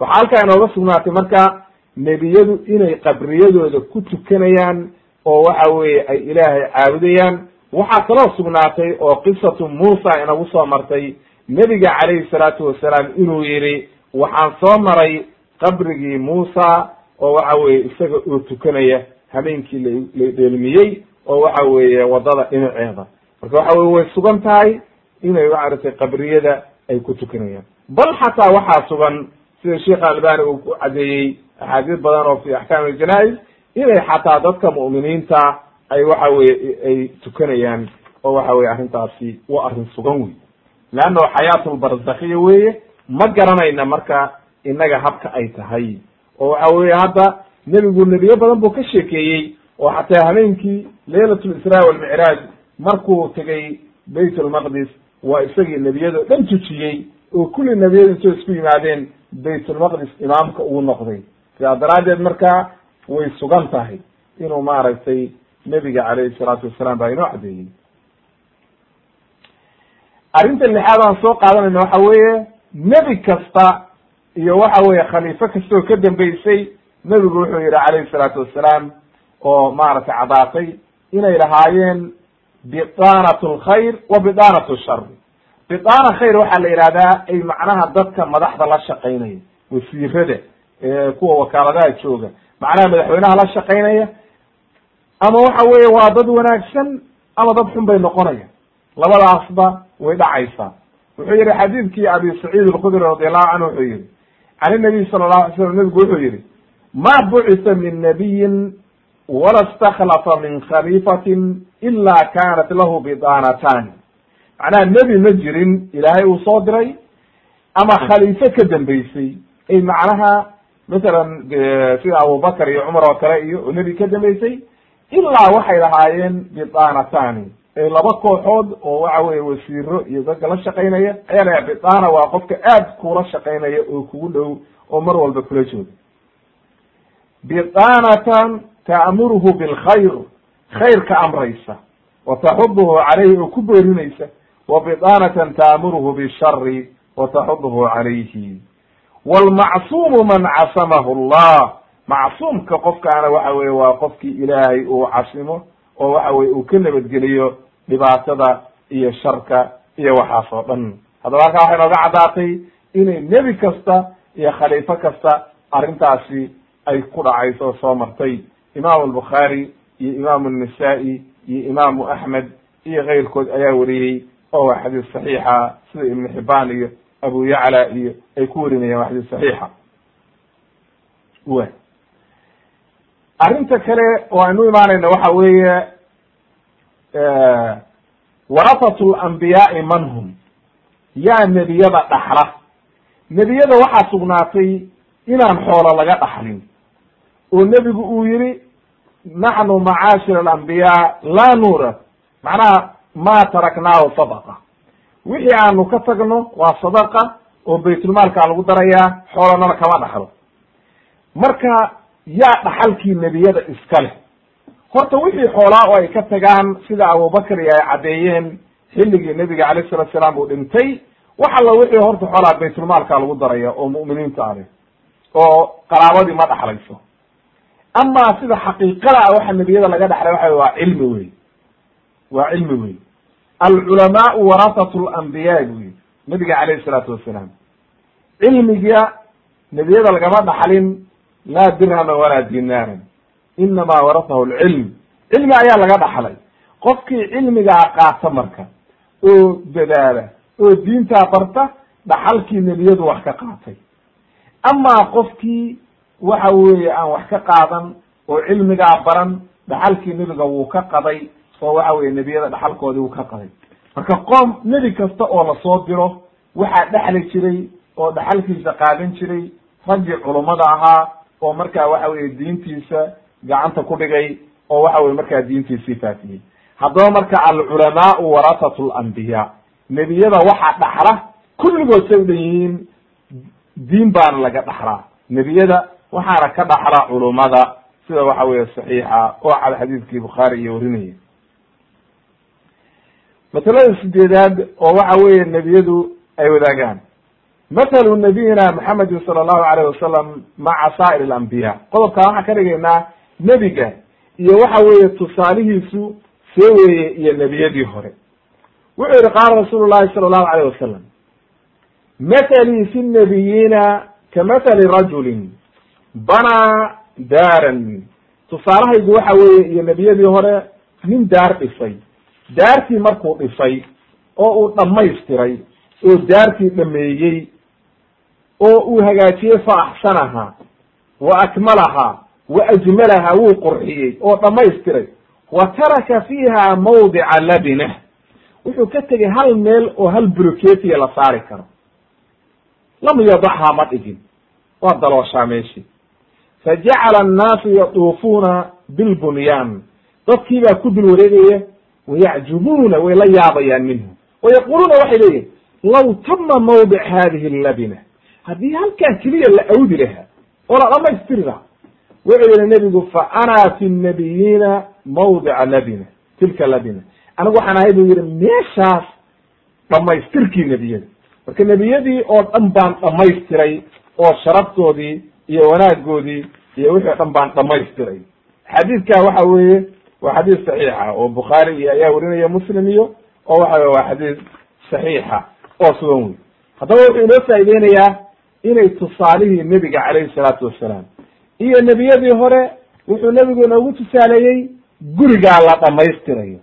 Waxaa halkaa inooga sugnaatay marka nebiyadu inay qabriyadooda ku tukanayaan oo waxa weeye ay ilaahay caabudayaan waxaa kaloo sugnaatay oo qisatu muusa inagu soo martay nebiga calayhi salaatu wasalaam inuu yihi waxaan soo maray qabrigii muusa oo waxa weeye isaga oo tukanaya habeenkii la dheelmiyey oo waxa weeye waddada dhinaceeda. Marka waxa weye way sugan tahay inay maaragtay qabriyada ay ku tukanayaan. Bal xataa waxaa sugan sida sheekh albani uu ku cadeeyey axaadiis badan oo fi axkaam aljanaa-is inay xataa dadka mu'miniinta ay waxa weye ay tukanayaan oo waxa weye arrintaasi waa arrin sugan wey leanna xayaatulbarzakhiya weeye ma garanayna marka innaga habka ay tahay. Oo waxa weye hadda nebigu nebiyo badan buu ka sheekeeyey oo xataa habeenkii leylat lisraa walmicraaj markuu tegay bayt lmaqdis waa isagii nebiyado dhan tujiyey oo kulli nebiyadu intoo isku yimaadeen baytulmaqdis imaamka uu noqday. Sidaa daraaddeed marka way sugan tahay inuu maaragtay nebiga calayhi salaatu wasalaam baa inoo cadeeyey arrinta lixaad aan soo qaadanayna waxa weeye nebi kasta iyo waxa weeye khaliifo kastoo ka dambeysay nebigu wuxuu yihi calayhi salaatu wasalaam oo maaragtay cadaatay inay lahaayeen bidaanat lkhayr wa bidaanat shar bidaana khayr waxaa la yihahdaa ay macnaha dadka madaxda la shaqaynaya wasiirada kuwa wakaaladaha jooga. Macnaha madaxweynaha la shaqaynaya ama waxa weeye waa dad wanaagsan ama dad xun bay noqonaya labadaasba way dhacaysaa wuxuu yihi xadiidkii abi saciid alkhudri radiallahu canhu wuxuu yihi can inabiy sala allahu alay slam nebigu wuxuu yihi ma bucisa min nabiyin wala stakhlafa min khalifatin ila kanat lahu bidaanatani macnaha nebi ma jirin ilaahay uu soo diray ama khaliifo ka dambeysay ay macnaha masalan sida abubakar iyo cumar oo kale iyo oo nebi ka dambeysay ilaa waxay lahaayeen bidaanatani ee laba kooxood oo waxa weye wasiiro iyo dadka la shaqaynaya ayaa la bidaana waa qofka aad kula shaqaynaya oo kugu dhow oo mar walba kula jooga bidaanatan ta'muruhu bilkhayr khayrka amraysa wa taxuduhu calayhi oo ku boorinaysa wa bidaanatan ta'muruhu bishari wa taxuduhu calayhi wlmacsuumu man casamahu allah macsuumka qofkaana waxa weye waa qofkii ilaahay uu casimo oo waxa weye uu ka nabadgeliyo dhibaatada iyo sharka iyo waxaas oo dhan haddaba halkaa waxay nooga caddaatay inay nebi kasta iyo khaliifo kasta arrintaasi ay ku dhacayso oo soo martay imaamu albukhaari iyo imaamu annisaa-i iyo imaamu axmed iyo keyrkood ayaa wariyey oo waa xadiis saxiixa sida ibnu xibaan iyo abu yacla iyo ay ku warinayaan waa xadiis saxiixa. Wa arrinta kale oo aynu imaanayna waxa weeye warafatu lambiyaai man hum? Yaa nebiyada dhaxla. Nebiyada waxaa sugnaatay inaan xoolo laga dhaxlin oo nebigu uu yihi naxnu macaashir alambiyaa laa nuura. Macnaha ma taraknaahu sadaqa. Wixii aanu ka tagno waa sadaqa oo baytulmaalkaa lagu darayaa xoolonana kama dhaxlo. Marka yaa dhaxalkii nebiyada iska leh. Horta wixii xoolaa oo ay ka tagaan sida abubakar iyo ay caddeeyeen xilligii nebiga alayh salatu salaam uu dhintay wax alla wixii horta xoolaa baytulmaalkaa lagu daraya oo mu'miniinta aleh oo qaraabadii ma dhaxlayso ama sida xaqiiqada ah waxa nebiyada laga dhaxlay waxa waa cilmi wey waa cilmi wey alculamaau warasatu lambiyaa bu yihi nabiga calayhi salaatu wasalaam cilmiga nebiyada lagama dhaxlin laa dirhama walaa dinaaran. Inamaa warasahu lcilm cilmi ayaa laga dhaxlay. Qofkii cilmigaa qaata marka oo dadaala oo diintaa barta dhaxalkii nebiyadu wax ka qaatay. Amaa qofkii waxa weeye aan wax ka qaadan oo cilmigaa baran dhaxalkii nebiga wuu ka qaday oo waxa weye nebiyada dhaxalkoodii wuu ka qaday. Marka qoom nebi kasta oo la soo diro waxaa dhexli jiray oo dhaxalkiisa qaadan jiray raggii culummada ahaa oo markaa waxa weye diintiisa gacanta ku dhigay oo waxa weye markaa diintiisii faafiyey haddaba marka alculamaau warasatu lambiyaa nebiyada waxaa dhaxla kulligood say u dhan yihiin diin baana laga dhaxlaa. Nebiyada waxaana ka dhaxla culummada sida waxa weeye saxiixa oo cad xadiidkii bukhaari iyo warinaya. Masalada sideedaad oo waxa weeye nebiyadu ay wadaagaan. Mathalu nabiyina maxamedin sala allahu alayh wasalam maca saa'ir alambiya qodobkaa waxaan ka dhigaynaa nebiga iyo waxa weeye tusaalihiisu see weeye iyo nebiyadii hore. Wuxuu yihi qaala rasuulu llahi sala allahu alayh wasalam mathalii fi nabiyiina kamathali rajulin banaa daaran. Tusaalahaygu waxa weeye iyo nebiyadii hore nin daar dhisay daartii markuu dhisay oo uu dhammaystiray oo daartii dhameeyey oo uu hagaajiyey fa axsanahaa wa akmalahaa wa ajmalahaa wuu qurxiyey oo dhammaystiray. Wa taraka fiiha mawdica labinah wuxuu ka tegay hal meel oo hal buloketiya la saari karo. Lam yadaxhaa ma dhigin. Waa dalooshaa meeshii fa jacala annaasu yatuufuuna bilbunyaan dadkii baa ku dul wareegaya wayacjubuuna way la yaabayaan minhu wayaquluuna waxay leeyihiin law tama mawdic hadihi labina haddii halkaa keliya la awdi lahaa oo la dhamaystiri lahaa wuxuu yihi nebigu fa ana fi nabiyiina mawdica labina tilka labina anigu waxaan ahay buu yihi meeshaas dhamaystirkii nebiyada marka nebiyadii oo dhan baan dhamaystiray oo sharaftoodii iyo wanaagoodii iyo wixii o dhan baan dhamaystiray xadiidka waxa weeye waa xadiis saxiixa oo bukhaari iyo ayaa warinaya muslim iyo oo waxa waa xadiis saxiixa oo sugan wey haddaba wuxuu inoo faaideynayaa inay tusaalihii nebiga calayhi salaatu wassalaam iyo nebiyadii hore wuxuu nebigu inoogu tusaaleeyey gurigaa la dhamaystirayo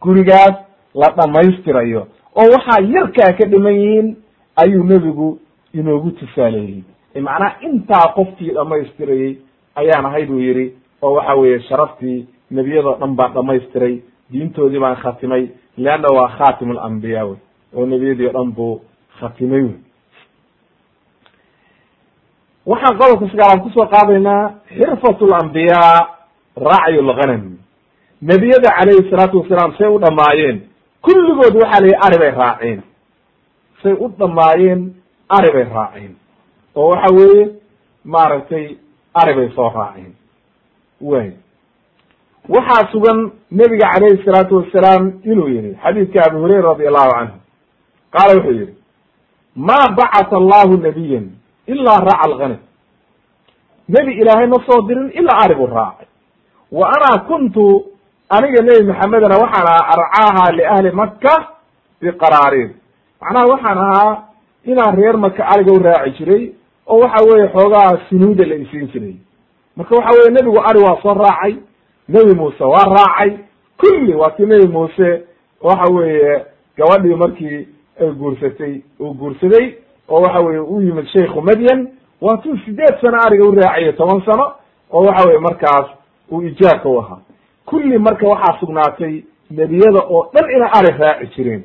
gurigaas la dhamaystirayo oo waxaa yarkaa ka dhiman yihiin ayuu nebigu inoogu tusaaleeyey macnaha intaa qofkii dhamaystirayey ayaan ahay buu yidhi oo waxa weeye sharaftii nebiyadoo dhan baan dhamaystiray diintoodii baan khatimay leanna waa khatim alambiyaa wey oo nebiyadii o dhan buu khatimay wey. Waxaan qodobka sagaalaad ku soo qaadaynaa xirfat lambiyaa racyu lghanam nebiyada calayhi salaatu wasalaam say u dhamaayeen kulligood waxaa la yihi ari bay raaceen. Say u dhamaayeen ari bay raaceen oo waxa weeye maaragtay ari bay soo raaceen. Way waxaa sugan nebiga calayhi salaatu wasalaam inuu yihi xadiidka abu hurayra radi allahu canhu. Qaala wuxuu yihi ma bacata allahu nabiyan ilaa raaca alghanam. Nebi ilaahay ma soo dirin ilaa ari buu raacay. Wa ana kuntu aniga nebi maxamedana waxaan ahaa arcaaha liahli maka biqaraariir macnaha waxaan ahaa inaan reer maka ariga u raaci jiray oo waxa weeye xoogaa sunuuda la isiin jiray. Marka waxa weye nebigu ari waa soo raacay nebi muuse waa raacay kulli waa kii nebi muuse waxa weeye gabadhii markii ay guursatay uu guursaday oo waxa weye u yimid shaykhu madyan waa tuu sideed sano ariga u raacayo toban sano oo waxa weye markaas uu ijaabka u ahaa kulli marka waxaa sugnaatay nebiyada oo dhan inay ari raaci jireen.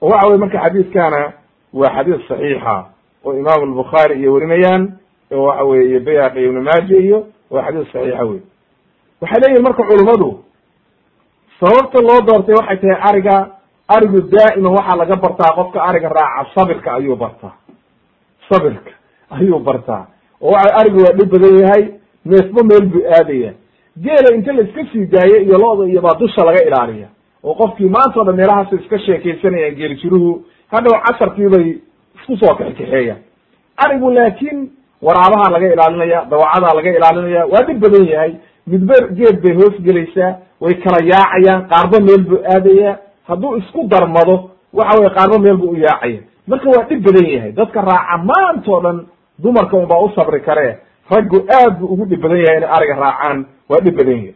Oo waxa weye marka xadiiskana waa xadiis saxiixa oo imaam albukhaari iyo warinayaan oo waxa weye iyo bayhaqi ibnu maaja iyo waa xadiis saxiixa wey waxay leeyihiin marka culummadu sababta loo doortay waxay tahay ariga arigu daa'iman waxaa laga bartaa qofka ariga raaca sabirka ayuu bartaa. Sabirka ayuu bartaa. Oo waxa arigu waa dhib badan yahay neefba meel buu aadaya. Geela inta la iska sii daayo iyo lo-da iyo baa dusha laga ilaaliya. Oo qofkii maanta o iska sheekaysanayaan geeli jiruhu hadhow casarkii isku soo kaxkaxeeyaan arigu laakiin waraabaha laga ilaalinaya dawacadaa laga ilaalinaya waa dhib badan yahay. Midba geed bay hoos gelaysaa way kala yaacayaan qaarba meel buu aadaya. Hadduu isku darmado waxa weye qaarba meel buu u yaacaya. Marka waa dhib badan yahay. Dadka raaca maantao dhan dumarka unbaa u sabri karee raggu aad buu ugu dhib badan yahay inay ariga raacaan. Waa dhib badan yahay.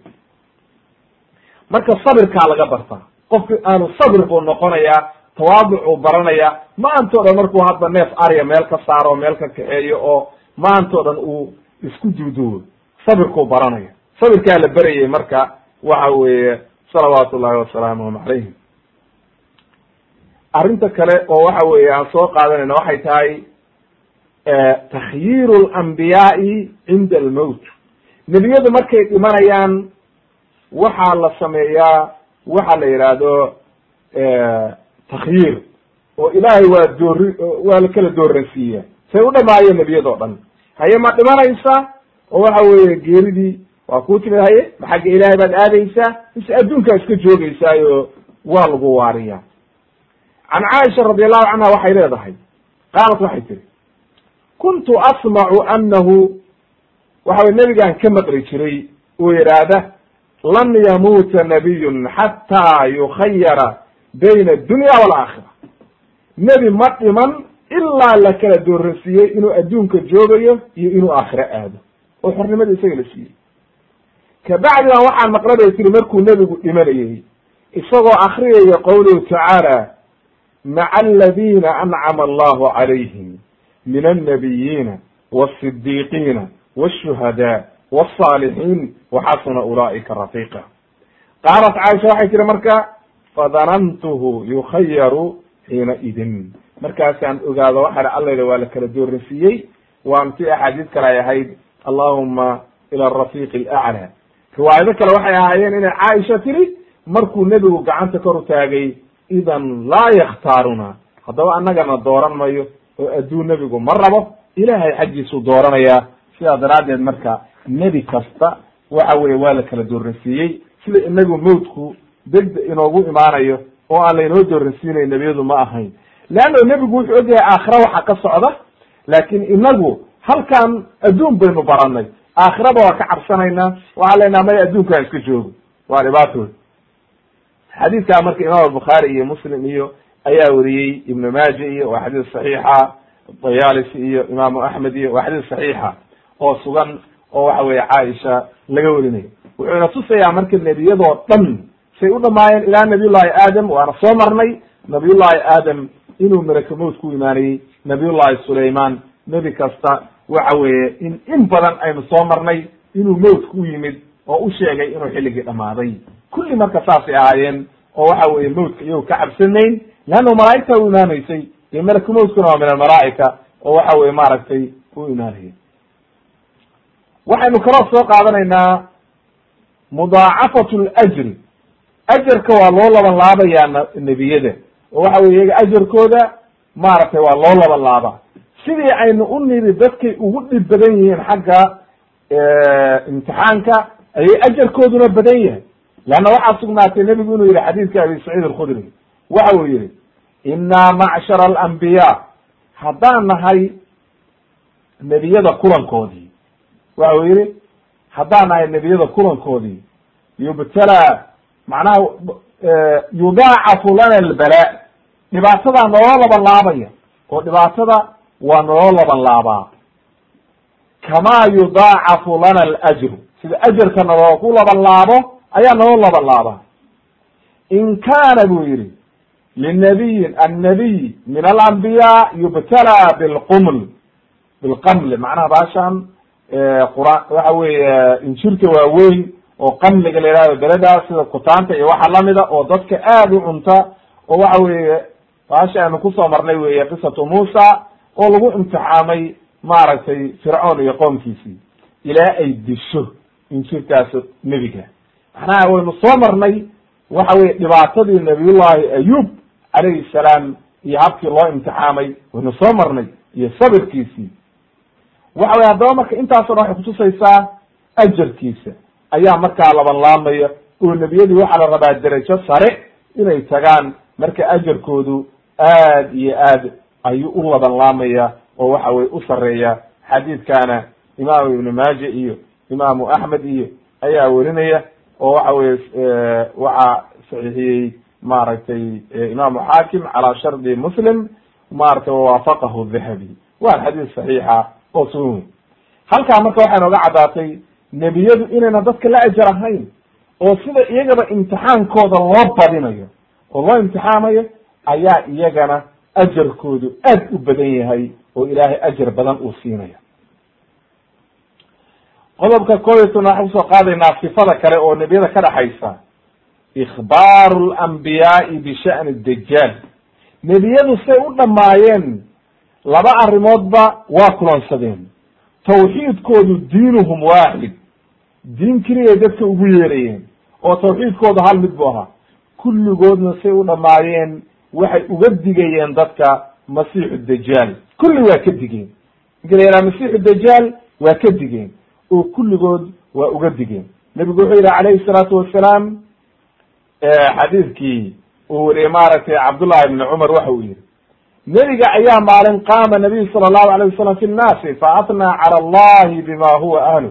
Marka sabirkaa laga bartaa. Qofki aanu sabir buu noqonayaa tawaaducuu baranaya maantao dhan markuu hadda neef ariga meel ka saaro meel ka kaxeeyo oo maantao dhan uu isku duuduwo sabirkuu baranaya. Sabirkaa la berayay marka waxa weeye salawaatu ullahi wasalaamuhum calayhim arrinta kale oo waxa weeye aan soo qaadanayna waxay tahay takhyiiru alambiyaai cinda almowt nebiyadu markay dhimanayaan waxaa la sameeyaa waxa la yidhaahdo takhyiir oo ilaahay waa doori waa la kala dooransiiya say u dhamaayeen nebiyadoo dhan. Haye ma dhimanaysaa oo waxa weeye geeridii waa kuu timid. Haye ma xagga ilaahay baad aadaysaa mise adduunkaa iska joogeysaayo waa lagu waariyaa can caaisha radi allahu canha waxay leedahay qaalat waxay tiri kuntu asmacu anahu waxa weye nebigaan ka maqli jiray uu yidhaahda lam yamuuta nabiyun xataa yukhayara bayna addunya waalaakhira nebi ma dhiman ilaa la kala doorasiiyey inuu adduunka joogayo iyo inuu aakhiro aado. Oo xornimada isaga la siiyey. Kabacdiban waxaan maqla bay tiri markuu nebigu dhimanayey isagoo akriyaya qowluhu tacaala maca aladiina ancama allahu calayhim min annabiyiina wasidiiqiina washuhadaa waalsaalixiin waxasuna ulaa'ika rafiiqa. Qaalat caaisha waxay tihi marka fadanantuhu yukhayaru xiina idin. Markaasaan ogaado waxaa hi allayla waa la kala dooransiiyey waan si axaadiis kale ay ahayd allahuma ila arafiiqi alaclaa. Riwaayado kale waxay ahaayeen inay caaisha tiri markuu nebigu gacanta kor u taagay idan laa yakhtaaruna haddaba annagana dooran mayo oo adduun nebigu ma rabo ilaahay xaggiisuu dooranayaa sidaa daraaddeed marka nebi kasta waxa weye waa la kala dooransiiyey sida inagu mawtku degda inoogu imaanayo oo aan laynoo dooransiinayn nebiyadu ma ahayn. Leanno nebigu wuxuu ogyahay aakhira waxa ka socda laakin inagu halkan adduun baynu baranay aakhiraba waa ka cabsanaynaa waxaa lenaha maya adduunkaan iska joogo. Waa dhibaatood xadiidkaa marka imaam albukhaari iyo muslim iyo ayaa weriyey ibnu maaja iyo waa xadiis saxiixa dayaalisi iyo imaamu axmed iyo waa xadiis saxiixa oo sugan oo waxa weye caaisha laga werinayo wuxuuna tusayaa marka nebiyadoo dhan say u dhamaayeen ilaa nabiyullahi aadam waana soo marnay. Nabiyullahi aadam inuu melaka mowt ku imaanayey nabiyullahi sulayman nebi kasta waxa weeye in in badan aynu soo marnay inuu mowt ku yimid oo u sheegay inuu xilligii dhamaaday kulli marka saasay ahaayeen oo waxa weye mowtka iyago ka cabsanayn leanna malaa'igta u imaanaysay iyo melaka mowtkuna waa min almalaa'ika oo waxa weye maaragtay u imaanayay. Waxaynu kaloo soo qaadanaynaa mudaacafatu ljri ajarka waa loo laban laabayaa nebiyada. Oo waxa weye ajarkooda maaragtay waa loo laban laabaa. Sidii aynu u niri dadkay ugu dhib badan yihiin xagga imtixaanka ayay ajarkooduna badan yahay. Leanna waxaa sugnaatay nebigu inuu yihi xadiidka abi saciid alkhudri. Waxa uu yihi inaa macshara alambiyaa haddaan nahay nebiyada kulankoodii. Waxa uu yihi haddaan nahay nebiyada kulankoodii yubtalaa macnaha yudaacafu lana albala. Dhibaatadaa naloo laban laabaya oo dhibaatada waa naloo laban laabaa. Kamaa yudaacafu lana alajru. Sida ajarka naloogu laban laabo ayaa naloo laban laabaa. In kaana buu yihi linabiyin annabiy min alambiyaa yubtalaa bilquml bilqaml. Macnaha baashan qura waxa weeye injirta waaweyn oo qamliga la yihahdo beleda sida kutaanta iyo waxa lamida oo dadka aad u cunta oo waxa weeye baasha aynu ku soo marnay weeye qisatu muusa oo lagu imtixaamay maaragtay fircoon iyo qoomkiisii. Ilaa ay disho injirtaas nebiga. Macnaha waynu soo marnay waxa weye dhibaatadii nabiyullahi ayub calayhi salaam iyo habkii loo imtixaamay waynu soo marnay iyo sabirkiisii. Waxa weye haddaba marka intaasoo dhan waxay kutusaysaa ajarkiisa ayaa markaa laban laamaya oo nebiyadii waxaa la rabaa derajo sare inay tagaan. Marka ajarkoodu aad iyo aad ayuu u laban laamaya oo waxa weye u sareeya xadiidkana imaamu ibnu maaja iyo imaamu axmed iyo ayaa werinaya oo waxa weye waxaa saxiixiyey maaragtay imaamu xaakim calaa shardi muslim maratay wawaafaqahu dahabi. Waa xadiis saxiixa oo wey halkaa marka waxay nooga caddaatay nebiyadu inayna dadka la ajar ahayn oo sida iyagaba imtixaankooda loo badinayo oo loo imtixaamayo ayaa iyagana ajarkoodu aad u badan yahay oo ilaahay ajar badan uu siinaya qodobka koob iyo waxaan ku soo qaadaynaa sifada kale oo nebiyada ka dhexaysa ikhbaaru lambiyaai bisha'ni dajaal nebiyadu say u dhamaayeen laba arrimoodba waa kulansadeen. Tawxiidkoodu diinuhum waaxid diin keliyay dadka ugu yeerayeen oo tawxiidkoodu hal mid bu ahaa. Kulligoodna say u dhamaayeen waxay uga digayeen dadka masiixu dajaal. Kulli waa ka digeen. Yidhaha masiixu dajaal waa ka digeen. Oo kulligood waa uga digeen. Nebigu wuxuu yidhi calayhi salaatu wasalaam xadiidkii uu weriyey maaragtay cabdullahi ibni cumar waxa uu yihi nebiga ayaa maalin qaama nabiyu sala allahu alayh wasalam fi nnaasi fa atnaa cala allahi bima huwa ahlu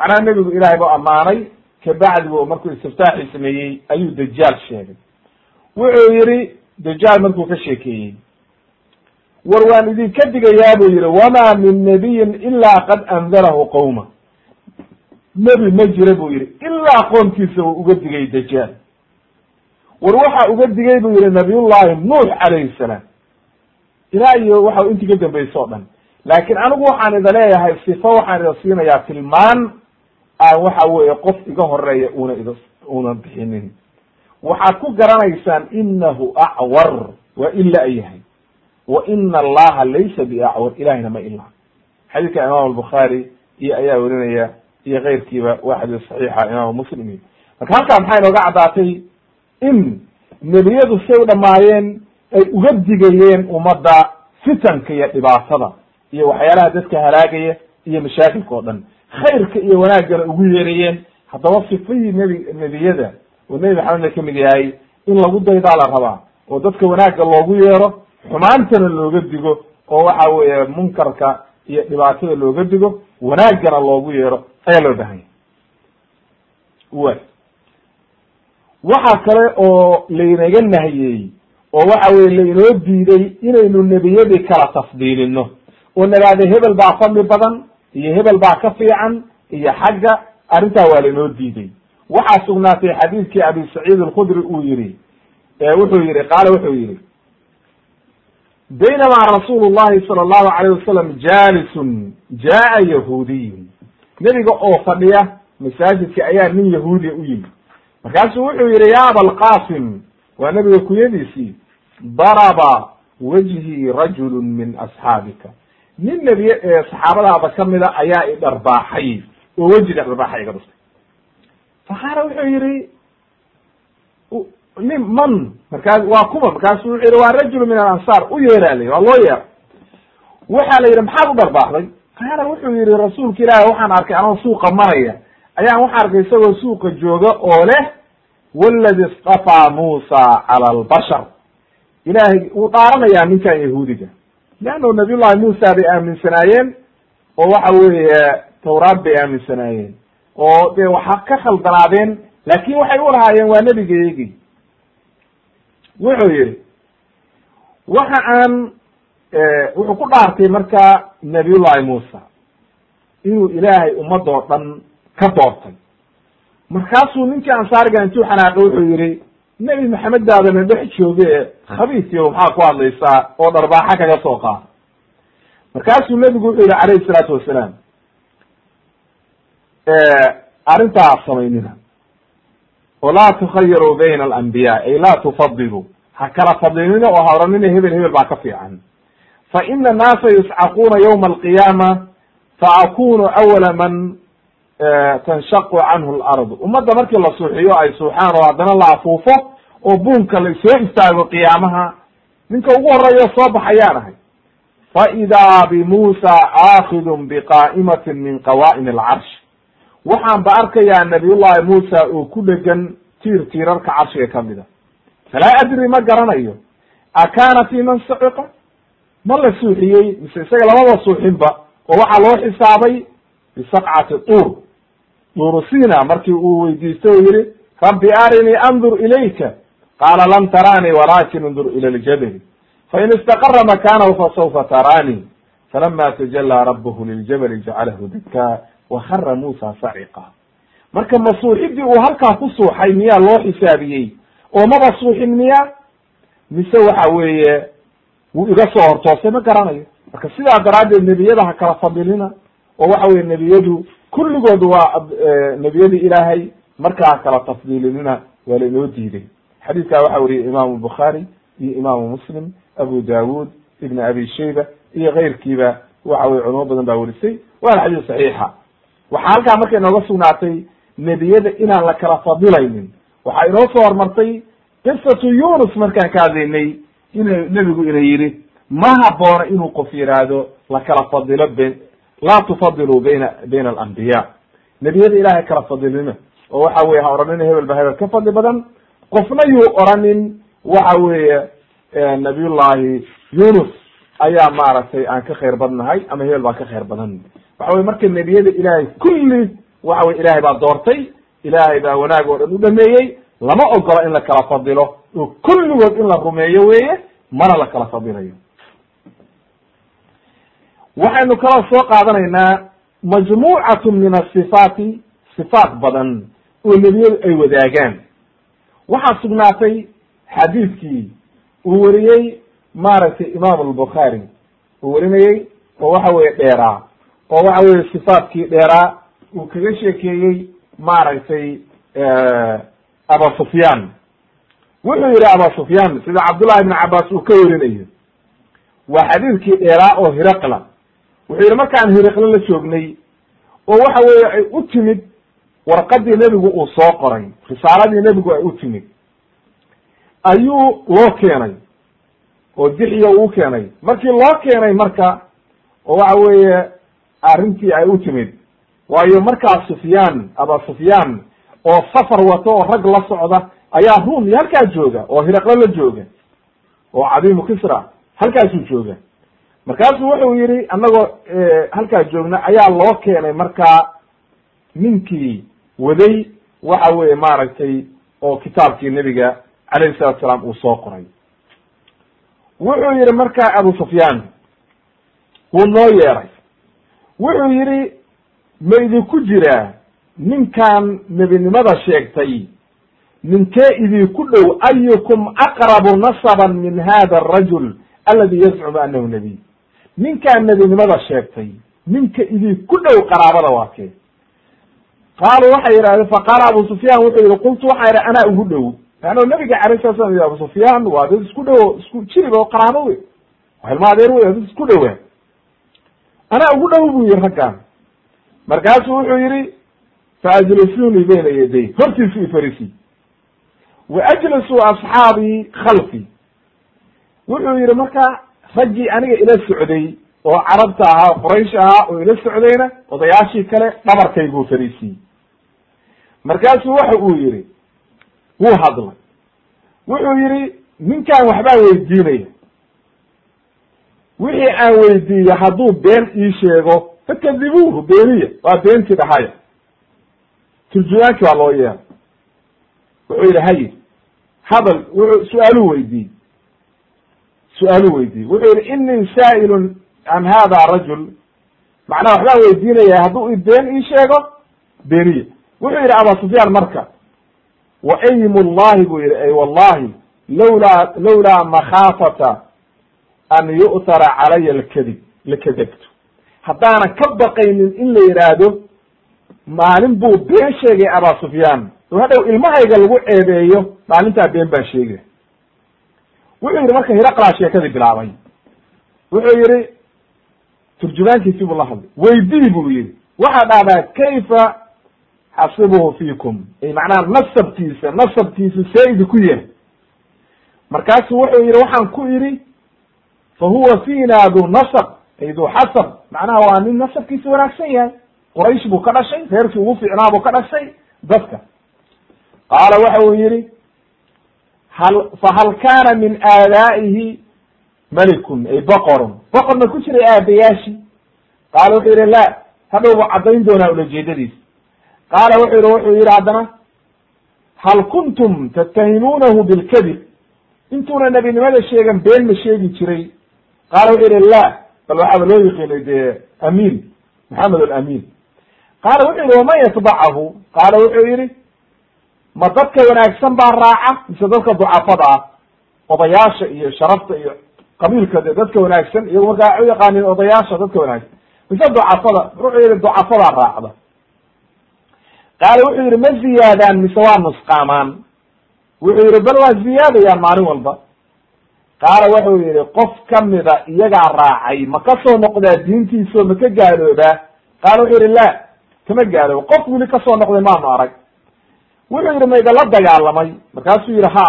macnaha nebigu ilahay buu ammaanay kabacdi bu markuu istiftaaxii sameeyey ayuu dajaal sheegay. Wuxuu yihi dajaal markuu ka sheekeeyey war waan idinka digayaa buu yihi wamaa min nabiyin ilaa qad andarahu qowma nebi ma jira buu yihi ilaa qoomkiisa uu uga digay dajaal war waxa uga digay buu yihi nabiyullahi nuux calayhi salaam. Ilaa iyo waxa intii ka dambaysa o dhan. Laakiin anigu waxaan ida leeyahay sifo waxaan ida siinayaa tilmaan aan waxa weeye qof iga horreeya una id una bixinin. Waxaad ku garanaysaan inahu acwar waa ila yahay. Wa ina allaha laysa biacwar ilahina ma ila xadiidka imaam albukhaari iyo ayaa werinaya iyo keyrkiiba waa xadiis saxiixa imaam muslim. Marka halkaa maxay inooga caddaatay? In nebiyadu say u dhamaayeen ay uga digayeen ummadda fitanka iyo dhibaatada iyo waxyaalaha dadka halaagaya iyo mashaakilka o dhan khayrka iyo wanaaggana ugu yeerayeen. Haddaba sifihii nebi nebiyada oo nebi maxamedna ka mid yahay in lagu daydaa la rabaa oo dadka wanaagga loogu yeero xumaantana looga digo oo waxa weeye munkarka iyo dhibaatada looga digo wanaaggana loogu yeero ayaa loo bahanya wa waxa kale oo laynaga nahiyey oo waxa weye lainoo diiday inaynu nebiyadii kala tafdiilino oo nagaada hebel baa fadli badan iyo hebel baa ka fiican iyo xagga arrintaa waa lainoo diiday waxaa sugnaatay xadiidkii abi saciid alkhudri uu yihi wuxuu yihi qaala wuxuu yihi baynamaa rasuulu llahi sala allahu alayh wasalam jalisun jaa yahuudiyun nebiga oo fadhiya masaajidka ayaa nin yahuudiya u yimid. Markaasuu wuxuu yihi ya abalqasim waa nebiga kunyadiisii daraba wajhii rajulu min asxaabika nin nebiye saxaabadaada kamida ayaa idharbaaxay oo wejiga dharbaaxay iga dhustay. Faqaala wuxuu yihi nin man markaas waa kuma markaasu wuxuu yihi waa rajulu min alansaar. U yeeraa waa loo yeera waxaa la yidhi maxaad u dharbaaxday? Qaala wuxuu yihi rasuulka ilaahi waxaan arkay anoo suuqa maraya. Ayaan waxaa arkay isagoo suuqa jooga oo leh waladi istafaa muusa cala albashar ilaahay wuu dhaaranayaa ninkan yahuudiga leanno nabiy llahi muusa bay aaminsanaayeen oo waxa weeye tawraad bay aaminsanaayeen oo dee waxa ka khaldanaadeen laakin waxay u lahaayeen waa nebigeegi wuxuu yihi waxa aan wuxuu ku dhaartay marka nabiyullahi muusa inuu ilaahay ummadoo dhan ka doortay markaasuu ninkii ansaariga intuu xanaaqay wuxuu yihi nebi maxamed baadana dhex jooge khabiisiyo maxaa ku hadlaysaa oo dharbaaxa kaga soo qaada markaasuu nebigu wuxuu yihi calayhi salaatu wasalaam arrintaa samaynina oo laa tukhayiruu bayna alambiyaa ay laa tufadiluu ha kala fadlinina oo ha oranina hebel hebel baa ka fiican. Fa ina annaasa yuscaquuna yawma alqiyaama fa akunu awala man tanshaqu canhu lardu ummadda markii la suuxiyo ay suuxaan oo haddana la afuufo oo buunka la soo istaago qiyaamaha ninka ugu horeeyo soo baxayaan ahay. Fa idaa bimuusa aakidun biqaa'imatin min qawaa'im alcarsh waxaan ba arkayaa nabiyullahi muusa oo ku dhegan tiir tiirarka carshiga kamida falaa adri ma garanayo akaana fi man saciqa ma la suuxiyey mise isaga lamaba suuxinba oo waxaa loo xisaabay bisaqcati duur duurusina markii uu weydiistay oo yihi rabbi arinii andur ilayka. Qaala lan taraanii walakin undur ila ljabali fain istaqara makanahu fasawfa taraanii falama tajalaa rabuhu liljabali jacalahu dika wakara muusa saciqa marka masuuxidii uu halkaa ku suuxay miyaa loo xisaabiyey? Oo maba suuxin miya? Mise waxa weeye wuu iga soo hortoosay ma garanayo. Marka sidaa daraaddeed nebiyada ha kala fadilina oo waxa weye nebiyadu kulligood waa nebiyadii ilaahay markaa kala tafdiilinina waa lainoo diiday xadiidkaa waxaa weriyey imaamu bukhaari iyo imaamu muslim abu dawud ibn abi shayba iyo keyrkiiba waxa weye culamo badan baa werisay waana xadiis saxiixa. Waxaa halkaa marka inooga sugnaatay nebiyada inaan la kala fadilaynin waxaa inoo soo hormartay qisatu yunus markaan ka hadlaynay ina nebigu ina yidhi ma haboona inuu qof yidhaahdo la kala fadilo ben laa tufadiluu bayna bayna alambiya nebiyada ilahay kala fadilina. Oo waxa weye ha odhanina hebel ba hebel. Ka fadli badan qofna yuu oranin. Waxa weeye nabiyullahi yunus ayaa maaragtay aan ka khayr badnahay ama hebel baan ka khayr badan. Waxa weye marka nebiyada ilaahay kulli waxa weye ilahay baa doortay. Ilaahay baa wanaag oo dhan u dhameeyey. Lama ogola in la kala fadilo. Oo kulligood in la rumeeyo weye mana la kala fadilayo waxaynu kaloo soo qaadanaynaa majmuucatu min asifaati sifaat badan oo nebiyadu ay wadaagaan. Waxaa sugnaatay xadiidkii uu weriyey maaragtay imaam albukhaari uu werinayey oo waxa weye dheeraa oo waxa weye sifaatkii dheeraa uu kaga sheekeeyey maaragtay aba sufyaan. Wuxuu yihi aba sufyaan sida cabdullahi ibn cabaas uu ka werinayo waa xadiidkii dheeraa oo hiraqla wuxuu yihi markaan hiraqle la joognay oo waxa weye ay u timid warqadii nebigu uu soo qoray risaaladii nebigu ay u timid ayuu loo keenay oo dixiya uu keenay. Markii loo keenay marka oo waxa weeye arrintii ay u timid waayo markaa sufyaan aba sufyaan oo safar wato oo rag la socda ayaa ruum iyo halkaa jooga oo hiraqle la jooga oo cadiimu kisra halkaasuu jooga markaasuu wuxuu yihi annagoo halkaa joogna ayaa loo keenay markaa ninkii waday waxa weye maaragtay oo kitaabkii nebiga calayhi salatu salaam uu soo qoray. Wuxuu yihi markaa abu sufyaan wuu noo yeeray. Wuxuu yihi ma idinku jiraa ninkaan nebinimada sheegtay? Ninkee idinku dhow ayukum aqrabu nasaban min hada arajul aladi yazcumu anahu nebiy ninkaan nebinimada sheegtay. Ninka idinku dhow qaraabada waa kee. Qaaluu waxay yidhahdeen faqaala abu sufyaan wuxuu yihi qultu waxaa yidhi anaa ugu dhow. Leanno nabiga alayh sala slam abu sufyaan waa dad isku dhow isku jirib oo qaraabo wey ilma adeer wey dad isku dhowaa anaa ugu dhow buu yihi raggaan. Markaasuu wuxuu yihi faajlisunii bayna yaday. Hortiisu ifarisi wa ajlisuu asxaabii khalfi. Wuxuu yihi marka raggii aniga ila socday oo carabta ahaa quraysh ahaa oo ila socdayna odayaashii kale dhabarkayguu fariisiyey. Markaasuu waxa uu yihi wuu hadlay. Wuxuu yihi ninkaan waxbaa weydiinaya. Wixii aan weydiiyo hadduu been ii sheego fakadibuuhu beeniya waa beentii dhahaya turjumaankii waa loo yeeray. Wuxuu yihi haye hadal wuxuu su'aaluu weydiiyey su'aaluu weydiiyey wuxuu yihi inii saa'ilun can hada rajul macnaha waxbaan weydiinaya hadduu been ii sheego beeniya wuxuu yihi aba sufyaan marka wa aym llahi buu yihi ay wallahi lawlaa lawlaa makhaafata an yu'tara calaya alkadib lakadabtu haddaanan ka baqaynin in la yidhaahdo maalin buu been sheegay aba sufyaan hadhow ilmahayga lagu ceebeeyo maalintaa been baan sheegay wuxuu yihi marka hiraqlaa sheekadii bilaabay. Wuxuu yihi turjumaankiisii buu la hadlay. Weydii buu yihi waxaa dhahdaa kayfa xasibuhu fiikum? Macnaha nasabkiisa nasabkiisa see idinku yahay markaasu wuxuu yihi waxaan ku idhi fa huwa fiina du nasab ay du xasab. Macnaha waa nin nasabkiisa wanaagsan yahay. Quraysh buu ka dhashay reerkii ugu fiicnaa buu ka dhashay dadka. Qaala waxa uu yihi fahal kaana min aabaa'ihi malikun ay boqorun boqor ma ku jiray aabayaashii qaala wuxuu yihi la hadhow buu caddayn doonaa ulajeedadiisa qaala wuxuu yihi wuxuu yihi haddana hal kuntum tattahimuunahu bilkadib intuuna nebinimada sheegan been ma sheegi jiray qaala wuxuu yihi la bal waxaaba loo yiqiinay dee amiin maxamed alamin qaala wuxuu yihi waman yatbacahu qaala wuxuu yihi ma dadka wanaagsan baa raaca mise dadka ducafada ah? Odayaasha iyo sharafta iyo qabiilka de dadka wanaagsan iyagu markaa u yaqaanin odayaasha dadka wanaagsan. Mise ducafada wuxuu yihi ducafadaa raacda. Qaala wuxuu yihi ma ziyaadaan mise waa nusqaamaan? Wuxuu yihi bal waa ziyaadayaan maalin walba. Qaala wuxuu yihi qof kamida iyagaa raacay ma ka soo noqdaa diintiisao ma ka gaaloobaa qaala wuxuu yihi la kama gaaloobo. Qof weli ka soo noqday maanu arag wuxuu yihi ma igala dagaalamay. Markaasuu yihi ha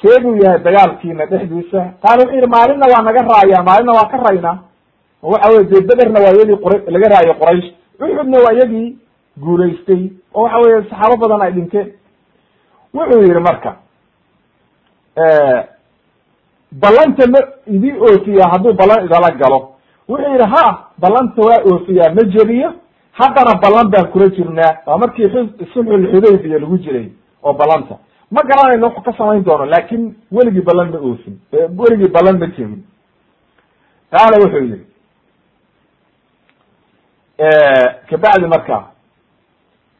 see buu yahay dagaalkiina dhexdiisa. Qaala wuxuu yidhi maalinna waa naga raaya maalinna waa ka raynaa waxa weye dee bederna waa iyadii qora laga raayo qoraysh uxudna waa iyagii guulaystay. Oo waxa weye saxaabo badan ay dhinteen. Wuxuu yihi marka ballanta ma idii oofiyaa hadduu ballan idala galo. Wuxuu yidhi ha ballanta waa oofiyaa ma jebiyo haddana ballan baan kula jirnaa waa markii sulxulxudaybiya lagu jiray oo ballanta. Ma garanayno wuxuu ka samayn doono laakin weligii ballan ma oofin weligii ballan ma jebin qaala wuxuu yihi kabacdi marka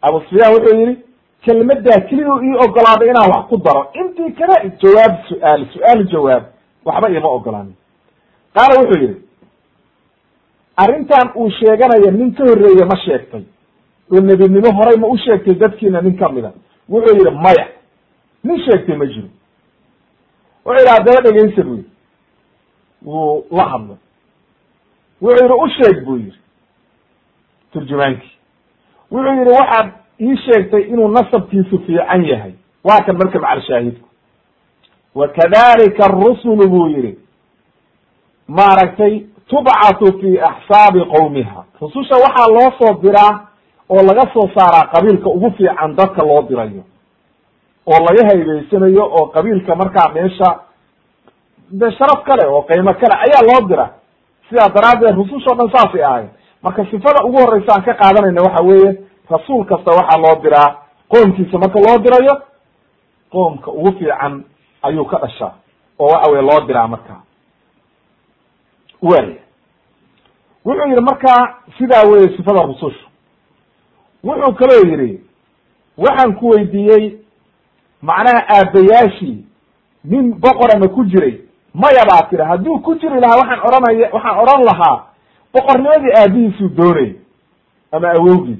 abu sufyaan wuxuu yihi kelmadaa kelidu ii ogolaaday inaan wax ku daro intii kale jawaab su'aal su'aal jawaab waxba iima ogolaanin qaala wuxuu yihi arrintan uu sheeganayo nin ka horreeye ma sheegtay. Oo nebinimo horay ma u sheegtay dadkiina nin kamida wuxuu yihi maya. Nin sheegtay ma jiro. Wuxuu yidhi haddaba dhegeysa buu yihi wuu la hadlay wuxuu yihi u sheeg buu yihi turjumaankii wuxuu yihi waxaad ii sheegtay inuu nasabkiisu fiican yahay. Waa kan marka macal shaahidku wakadalika arusulu buu yihi maaragtay tubcatu fi axsaabi qowmiha rususha waxaa loo soo diraa oo laga soo saaraa qabiilka ugu fiican dadka loo dirayo. Oo laga haybeysanayo oo qabiilka markaa meesha de sharaf kale oo qiimo kale ayaa loo dira. Sidaa daraaddeed rusushao dhan saasay ahayn marka sifada ugu horreysa aan ka qaadanayna waxa weeye rasuul kasta waxaa loo diraa qoomkiisa marka loo dirayo qoomka ugu fiican ayuu ka dhashaa. Oo waxa weye loo diraa markaa waya wuxuu yihi markaa sidaa weye sifada rususha wuxuu kaloo yihi waxaan ku weydiiyey macnaha aabayaashii nin boqora ma ku jiray. Maya baa tiri hadduu ku jiri lahaa waxaan odhanaya waxaan odhan lahaa boqornimadii aabihiisuu doonay ama awowgiis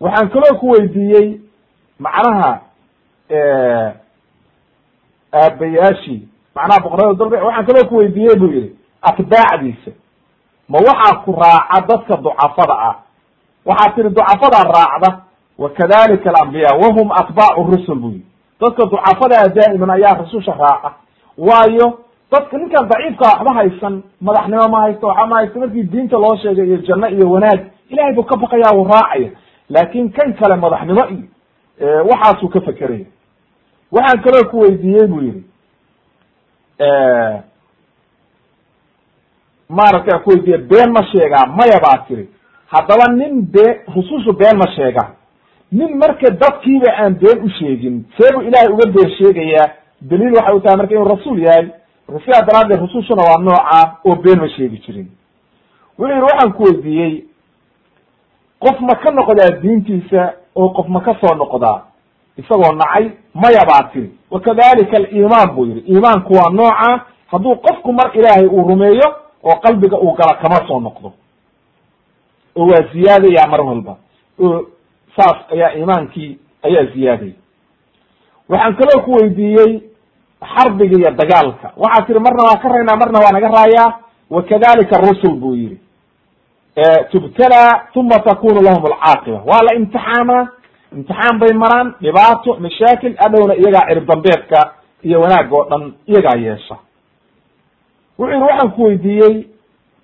waxaan kaloo ku weydiiyey macnaha aabayaashii macnaha boqornimada dalbe waxaan kaloo ku weydiiyey buu yihi atbaacdiisa. Ma waxaa ku raaca dadka ducafada ah. Waxaa tiri ducafadaa raacda wakadalika alambiya wahum atbaacu rusul buu yihi dadka ducafadaa daa'iman ayaa rususha raaca. Waayo dadka ninkan daciifka waxba haysan madaxnimo ma haysto waxba ma haysto markii diinta loo sheegay iyo janno iyo wanaag ilahay buu ka baqaya wuu raacaya. Laakin kan kale madaxnimo iyo waxaasuu ka fekeraya waxaan kaloo ku weydiiyey buu yihi maaragtay aan ku weydiiye been ma sheegaa maya baa tiri. Haddaba nin been rusushu been ma sheegaa. Nin marka dadkiiba aan been u sheegin see buu ilaahay uga been sheegayaa daliil waxay u tahay marka inuu rasuul yahay sidaa daraaddeed rusushuna waa nooca oo been ma sheegi jirin. Wuxuu yihi waxaan ku weydiiyey qof ma ka noqdaa diintiisa oo qof ma ka soo noqdaa? Isagoo nacay maya baa tiri. Wakadalika aliimaan buu yihi iimaanku waa nooca hadduu qofku mar ilaahay uu rumeeyo oo qalbiga uu gala kama soo noqdo. Oo waa ziyaadaya mar walba. Oo saas ayaa iimaankii ayaa ziyaadaya waxaan kaloo ku weydiiyey xarbiga iyo dagaalka. Waxaa tiri marna waa ka raynaa marna waa naga raayaa. Wakadalika rusul buu yihi tubtalaa uma takunu lahum alcaaqiba waa la imtixaamaa imtixaan bay maraan. Dhibaato mashaakil adhowna iyagaa cirib dambeedka iyo wanaag oo dhan iyagaa yeesha wuxuu yihi waxaan ku weydiiyey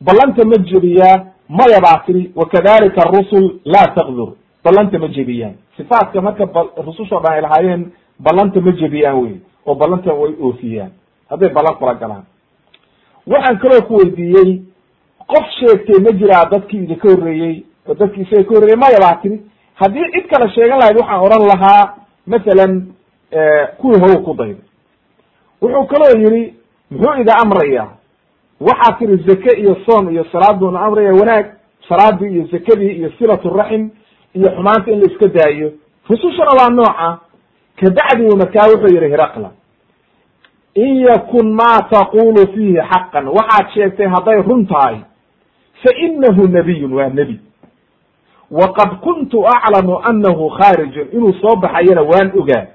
ballanta ma jebiyaa maya baa tiri wakadalika arusul laa takdur ballanta ma jebiyaan. Sifaatka marka rusushoo dhan ay lahaayeen ballanta ma jebiyaan wey oo ballanta way oofiyaan. Hadday ballan kula galaan. Waxaan kaloo ku weydiiyey qof sheegtay ma jiraa dadkii idinka horreeyey oo dadkii isaga ka horreeyey maya baa tiri haddii cid kale sheegan lahayd waxaan odhan lahaa masalan kuwii horu ku dayday. Wuxuu kaloo yihi muxuu ida amraya waxaa tiri zake iyo soom iyo salaaduuna amraya wanaag salaadii iyo zakadii iyo silatu raxim iyo xumaanta in la iska daayo. Rusushana waa nooca kabacdiu markaa wuxuu yihi hiraqla in yakun ma taqulu fiihi xaqan. Waxaad sheegtay hadday run tahay fa inahu nabiyun waa nebi. Waqad kuntu aclamu anahu khaarijun. Inuu soo baxayona waan ogaa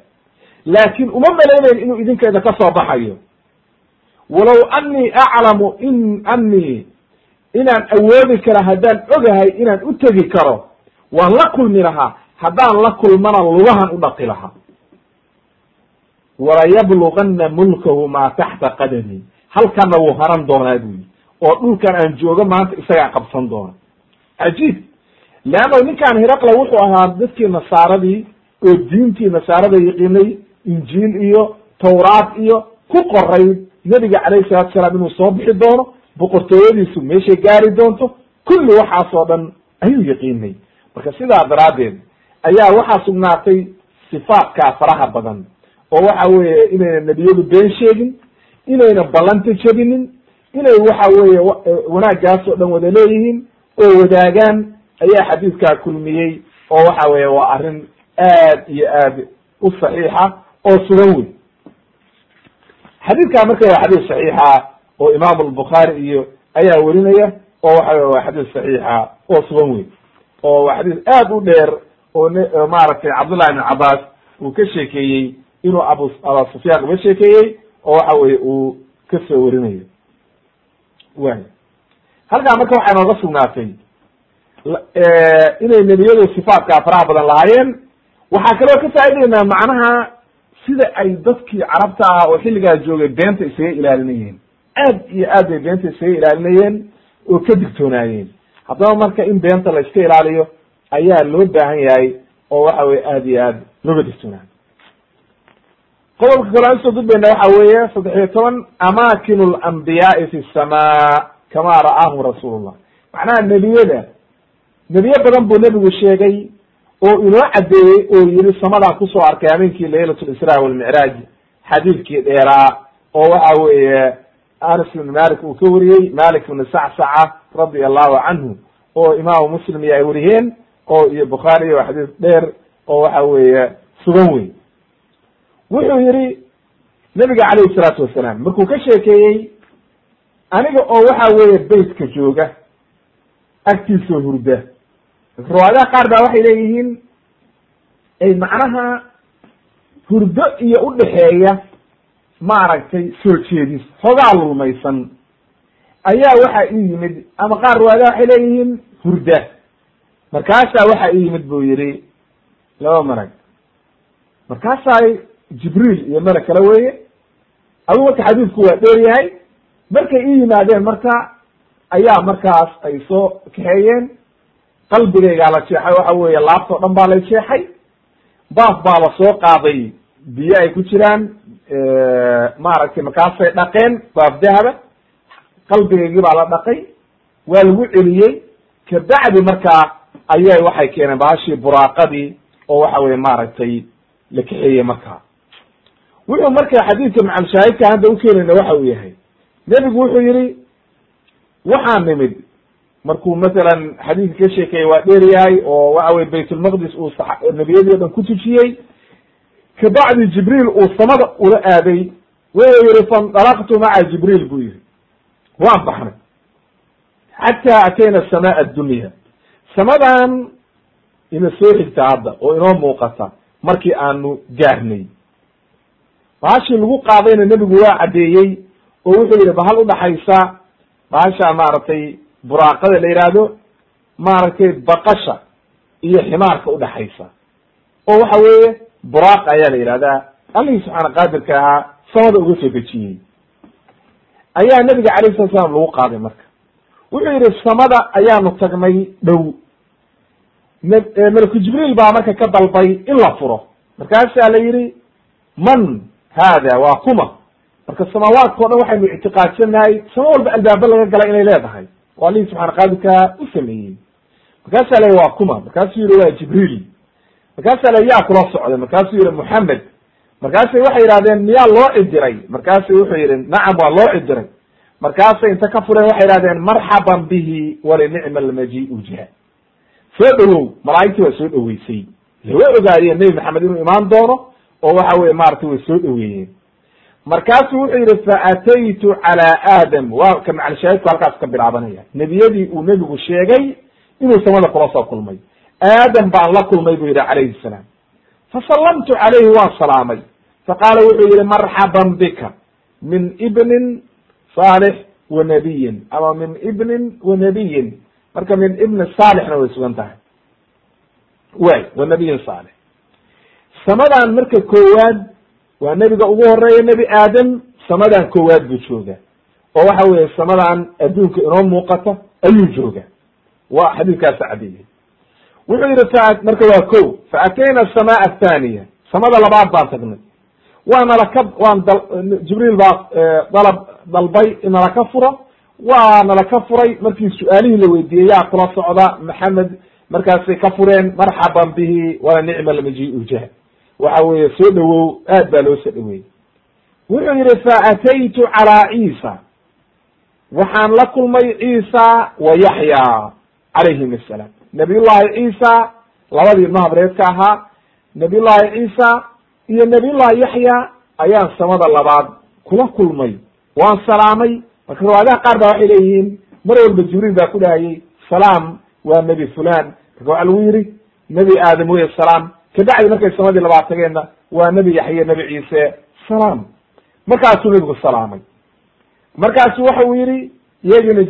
laakin uma malaynayn inuu idinkeeda ka soo baxayo walow anii aclamu in anii inaan awoodi kara haddaan ogahay inaan u tegi karo waan la kulmi lahaa haddaan la kulmana lugahan u dhaqi lahaa walayabluganna mulkahu maa taxta qadami. Halkanna wuu haran doonaa buu yidhi. Oo dhulkan aan joogo maanta isagaa qabsan doona cajiib. Leanna ninkaan hiraqla wuxuu ahaa dadkii nasaaradii oo diintii nasaarada yaqiinay injiil iyo tawraat iyo ku qorayd nebiga calayhi salatu salaam inuu soo bixi doono boqortooyadiisu meeshay gaari doonto kulli waxaasoo dhan ayuu yaqiinay. Marka sidaa daraaddeed ayaa waxaa sugnaatay sifaatkaa faraha badan oo waxa weeye inayna nebiyadu been sheegin inayna ballanta jebinin inay waxa weeye wanaaggaas oo dhan wada leeyihiin oo wadaagaan ayaa xadiidkaa kulmiyey oo waxa weeye waa arrin aad iyo aad u saxiixa oo sugan wey xadiidkaa marka waa xadiis saxiixa oo imaamu albukhaari iyo ayaa werinaya oo waxa waa xadiis saxiixa oo sugan wey oo waa xadiis aad u dheer oo maaragtay cabdullahi ibn cabaas uu ka sheekeeyey inuu abu aba sufyaan uga sheekeeyey oo waxa weye uu ka soo warinayo way halkaa marka waxay nooga sugnaatay inay nebiyadu sifaatkaa faraha badan lahaayeen waxaa kaloo ka faa'idaynaa macnaha sida ay dadkii carabta ah oo xilligaa joogay beenta isaga ilaalinayeen. Aad iyo aad bay beenta isaga ilaalinayeen oo ka digtoonaayeen. Haddaba marka in beenta la iska ilaaliyo ayaa loo baahan yahay oo waxa weye aad iyo aad looga digtoonaayo qodobka kale aan u soo gudbayna waxa weeye saddex iyo toban amaakinu alambiyaai fi samaa kama ra'aahu rasuulullah. Macnaha nebiyada nebiye badan buu nebigu sheegay oo inoo caddeeyey oo yihi samadaan ku soo arkay habeenkii laylat lisraa walmicraaj xadiidkii dheeraa oo waxa weeye anas ibn malik uu ka wariyey malik ibn sacsaca radia allahu canhu oo imaamu muslim iyo ay wariyeen oo iyo bukhaari waa xadiis dheer oo waxa weeye sugan wey wuxuu yihi nabiga calayhi salaatu wasalaam markuu ka sheekeeyey aniga oo waxa weeye beytka jooga agtiisoo hurda riwaayadaha qaar baa waxay leeyihiin ay macnaha hurdo iyo udhaxeeya maaragtay soo jeedis hogaa lulmaysan ayaa waxa ii yimid ama qaar riwaayadaha waxay leeyihiin hurda. Markaasaa waxa ii yimid buu yihi laba marag. Markaasaa jibriil iyo mala kale weeye adigu marka xadiidku waa dheer yahay markay ii yimaadeen marka ayaa markaas ay soo kaxeeyeen qalbigaygaa la jeexay waxa weeye laabtoo dhan baa la jeexay. Baaf baa la soo qaaday biyo ay ku jiraan maaragtay markaasay dhaqeen baaf dahaba qalbigaygii baa la dhaqay waa lagu celiyey kabacdi markaa ayay waxay keeneen bahashii buraaqadii oo waxa weye maaragtay la kaxeeyey markaa. Wuxuu marka xadiidka macalshaahidka hadda ukeenayna waxa uu yahay. Nebigu wuxuu yihi waxaa nimid markuu masalan xadiidka ka sheekeeyey waa dheer yahay oo waxa weye baytulmaqdis uu nebiyadii o dhan ku tujiyey kabacdi jibriil uu samada ula aaday wuxuu yihi faindalaqtu maca jibriil buu yihi waan baxnay. Xataa atayna samaa addunya. Samadan ina soo xigta hadda oo inoo muuqata markii aanu gaarnay. Bahashii lagu qaadayna nebigu waa caddeeyey oo wuxuu yihi bahal udhaxaysa bahasha maaragtay buraaqada la yidhaahdo maaragtay baqasha iyo ximaarka udhaxaysa oo waxa weeye buraaq ayaa la yidhahdaa allihii subxaana qaadirka ahaa samada uga soo dejiyey. Ayaa nebiga calayh salat slam lagu qaaday marka. Wuxuu yihi samada ayaanu tagnay dhow. Meliku jibriil baa marka ka dalbay in la furo. Markaasaa la yihi man hada waa kuma. Marka samaawaadka o dhan waxaynu ictiqaadsanahay samo walba albaabo laga gala inay leedahay oo allihii subxana qaadirka u sameeyey. Markaasaa la waa kuma. Markaasuu yihi waa jibriil. Markaasaa la yaa kula socday. Markaasuu yihi moxamed markaasay waxay yihahdeen miyaa loo cidiray markaasu wuxuu yihi nacam waa loo cidiray markaasay inta ka fureen waxay yihahdeen marxaban bihi walinicma almajiu ja soo dhowow. Malaa'igtii waa soo dhoweysay. Way ogaadeen nebi maxamed inuu imaan doono oo waxa weye maratay way soo dhoweeyeen markaasuu wuxuu yihi faataytu cala aadam. Waa ka macalshaahidku halkaas ka bilaabanaya. Nebiyadii uu nebigu sheegay inuu samada kula soo kulmay. Aadam baan la kulmay buu yihi calayhi salaam. Fasallamtu calayhi waan salaamay. Faqaala wuxuu yihi marxaban bika min ibnin saalix wa nabiyin. Ama min ibnin wa nabiyin. Marka min ibni saalixna way sugan tahay. Way wa nabiyin saalix. Samadan marka koowaad waa nebiga ugu horreeya nebi aadam samadan koowaad buu jooga. Oo waxa weeye samadan adduunka inoo muuqata ayuu jooga. Wa xadiidkaas cadeeyey wuxuu yihi fa marka waa ko fa atayna asamaa athaniya samada labaad baan tagnay. Waana laka waan da jibriil baa dalab dalbay inala ka furo. Waana laka furay. Markii su'aalihii la weydiiyey yaa kula socda maxamed markaasay ka fureen marxaban bihi wala nicma lmaji-u jah waxa weeye soo dhawow aad baa loo soo dhaweeyey. Wuxuu yihi fa ataytu calaa ciisa. Waxaan la kulmay ciisa wa yaxya calayhim asalaam nabiyullahi ciisa labadii ilma habreedka ahaa. Nabiyullahi ciisa iyo nabiyullahi yaxya ayaan samada labaad kula kulmay. Waan salaamay. Marka riwaayadaha qaar baa waxay leeyihiin mar walba jibriil baa ku dhahayey salaam waa nebi fulan marka waxaa lagu yidhi nebi aadam weye salaam kabacdi markay samadii labaad tageenna waa nebi yaxye nebi ciise salaam. Markaasuu nebigu salaamay. Markaasu waxa uu yihi iyagina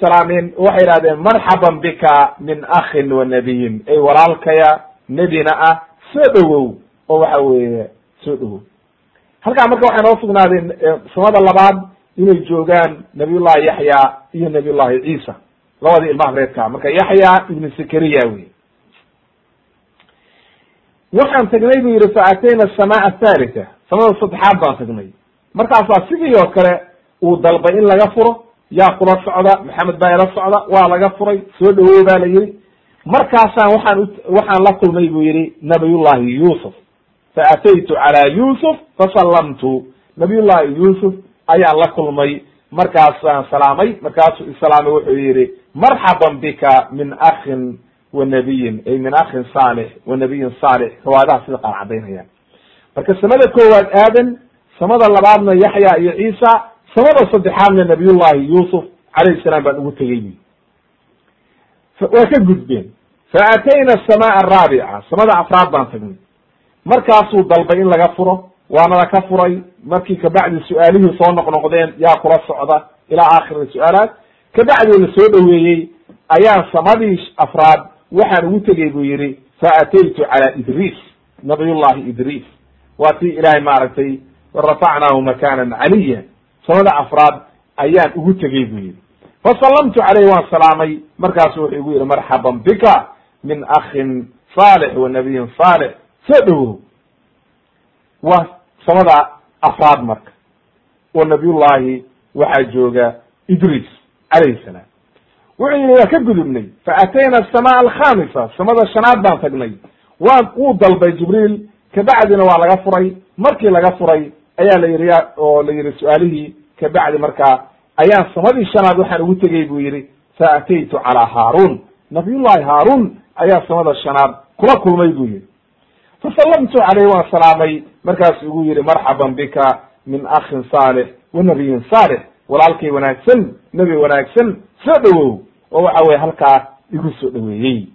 salaameen waxay idhahdeen marxaban bika min akhin wa nabiyin. Ay walaalkaya nebina ah soo dhowow. Oo waxa weeye soo dhowow. Halkaa marka waxay noo sugnaadeen samada labaad inay joogaan nabiyullahi yaxya iyo nabiyullahi ciisa. Labadii ilma habreedkaa marka yaxya ibnu zakariya wey waxaan tagnay bu yihi fa atayna asamaa athalitha samada saddexaad baan tagnay markaasaa sidii oo kale uu dalbay in laga furo yaa kula socda maxamed baa ila socda waa laga furay soo dhawow baa la yihi markaasaan waxaan waxaan la kulmay bu yihi nabiyullahi yuusuf. Fa ataytu calaa yuusuf fasallamtu. Nabiyullahi yuusuf ayaan la kulmay. Markaasaan salaamay markaasuu isalaamay wuxuu yihi marxaban bika min akhin wa nabiyin ay min akhin saalix wa nabiyin saalix riwaayadaha sida qaar cadaynayaan marka samada koowaad aadan samada labaadna yaxya iyo ciisa samada saddexaadna nabiyullahi yuusuf calayhi salaam baan ugu tegey bu waa ka gudbeen fa atayna asamaa araabica samada afraad baan tagnay markaasuu dalbay in laga furo waana laka furay markii kabacdi su'aalihii soo noqnoqdeen yaa kula socda ilaa aakhiri su'aalaad kabacdi la soo dhoweeyey ayaan samadii afraad waxaan ugu tegey buu yihi fa ataytu calaa idriis nabiyullahi idriis. Waa tii ilaahay maaragtay warafacnaahu makanan caliya. Samada afraad ayaan ugu tegey buu yihi fasallamtu caleyh waan salaamay. Markaasu wuxuu igu yihi marxaban bika min akhin saalix wa nabiyin saalix soo dhowow waa samada afraad marka oo nabiyullahi waxaa jooga idriis calayhi salaam wuxuu yihi waa ka gudubnay. Fa atayna asamaa alkhamisa samada shanaad baan tagnay. Waa wuu dalbay jibriil. Kabacdina waa laga furay. Markii laga furay ayaa la yihi oo la yihi su'aalihii kabacdi markaa ayaan samadii shanaad waxaan ugu tegey buu yihi fa ataytu calaa haaruun. Nabiyullahi haaruun ayaa samada shanaad kula kulmay buu yihi fasallamtu caleyh waan salaamay. Markaasu igu yihi marxaban bika min akhin saalix wa nabiyin saalix. Walaalkay wanaagsan nebi wanaagsan soo dhowow oo waxa weye halkaa igu soo dhoweeyey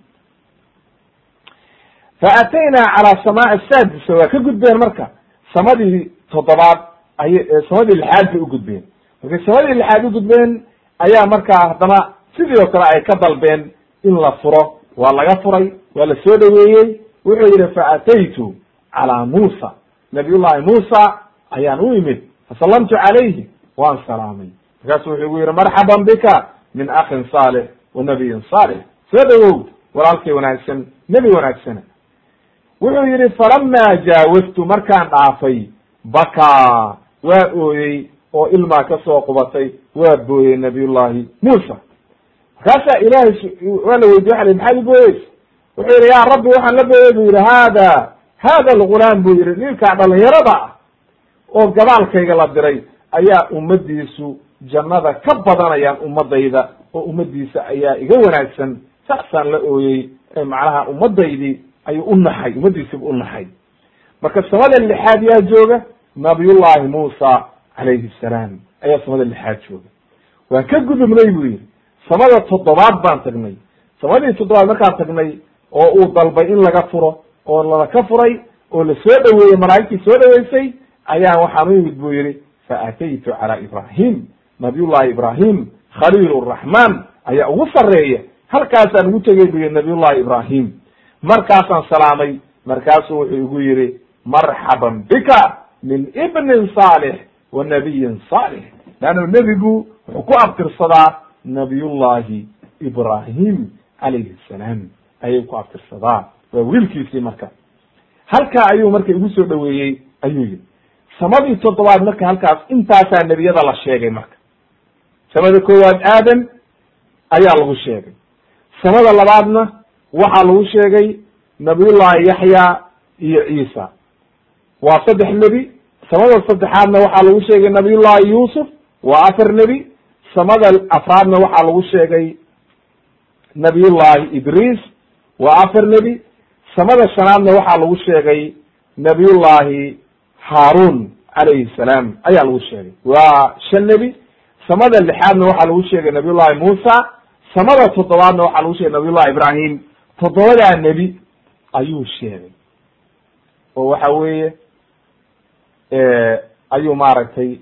fa ataynaa calaa samaa asaadisa waa ka gudbeen marka samadii toddobaad ay samadii lixaad bay ugudbeen markay samadii lixaad ugudbeen ayaa markaa haddana sidii oo kale ay ka dalbeen in la furo. Waa laga furay waa la soo dhoweeyey wuxuu yihi fa ataytu calaa muusa. Nabiyullahi muusa ayaan u imid. Fasallamtu calayhi waan salaamay. Markaasu wuxuu igu yihi marxaban bika min akhin saalix wa nabiyin saalix soo dhowow walaalkay wanaagsan nebi wanaagsana wuxuu yihi falama jaawastu markaan dhaafay bakaa waa ooyey oo ilmaa ka soo qubatay waa booyey nabiyullahi muusa. Markaasaa ilaahay waa la weydiye waa maxaad ubooyeysa wuxuu yihi ya rabbi waxaan la booyey bu yihi hada hada algulaam bu yihi ninkaa dhalinyarada ah oo gabaalkayga la diray ayaa ummadiisu jannada ka badanayaan ummadayda oo ummadiisa ayaa iga wanaagsan saasaan la ooyey macnaha ummadaydii ayuu u naxay ummadiisibu u naxay marka samada lixaad yaa jooga nabiyullahi muusa calayhi salaam ayaa samada lixaad jooga. Waan ka gudubnay bu yihi samada toddobaad baan tagnay. Samadii toddobaad markaan tagnay oo uu dalbay in laga furo oo lalaka furay oo la soo dhoweeyey malaa'igtii soo dhoweysay ayaan waxaan u yimid bu yihi fa ataytu calaa ibrahim nabiyullahi ibrahim khaliil raxmaan ayaa ugu sareeya halkaasaan ugu tegey bu yihi nabiyullahi ibrahim markaasaan salaamay markaasuu wuxuu igu yihi marxaban bika min ibnin saalix wa nabiyin saalix leanna nebigu wuxuu ku abtirsadaa nabiyullahi ibrahim calayhi salaam. Ayay ku abtirsadaa waa wiilkiisii marka. Halkaa ayuu marka igu soo dhoweeyey ayuu yidhi samadii toddobaad marka halkaas intaasaa nebiyada la sheegay marka samada koowaad aadam ayaa lagu sheegay. Samada labaadna waxaa lagu sheegay nabiyullahi yaxya iyo ciisa. Waa saddex nebi samada saddexaadna waxaa lagu sheegay nabiyullahi yuusuf waa afar nebi samada afraadna waxaa lagu sheegay nabiyullahi idriis waa afar nebi samada shanaadna waxaa lagu sheegay nabiyullahi haarun calayhi salaam ayaa lagu sheegay. Waa shan nebi samada lixaadna waxaa lagu sheegay nabiyullahi muusa samada toddobaadna waxaa lagu sheegay nabiyullahi ibrahim toddobadaa nebi ayuu sheegay. Oo waxa weeye ayuu maaragtay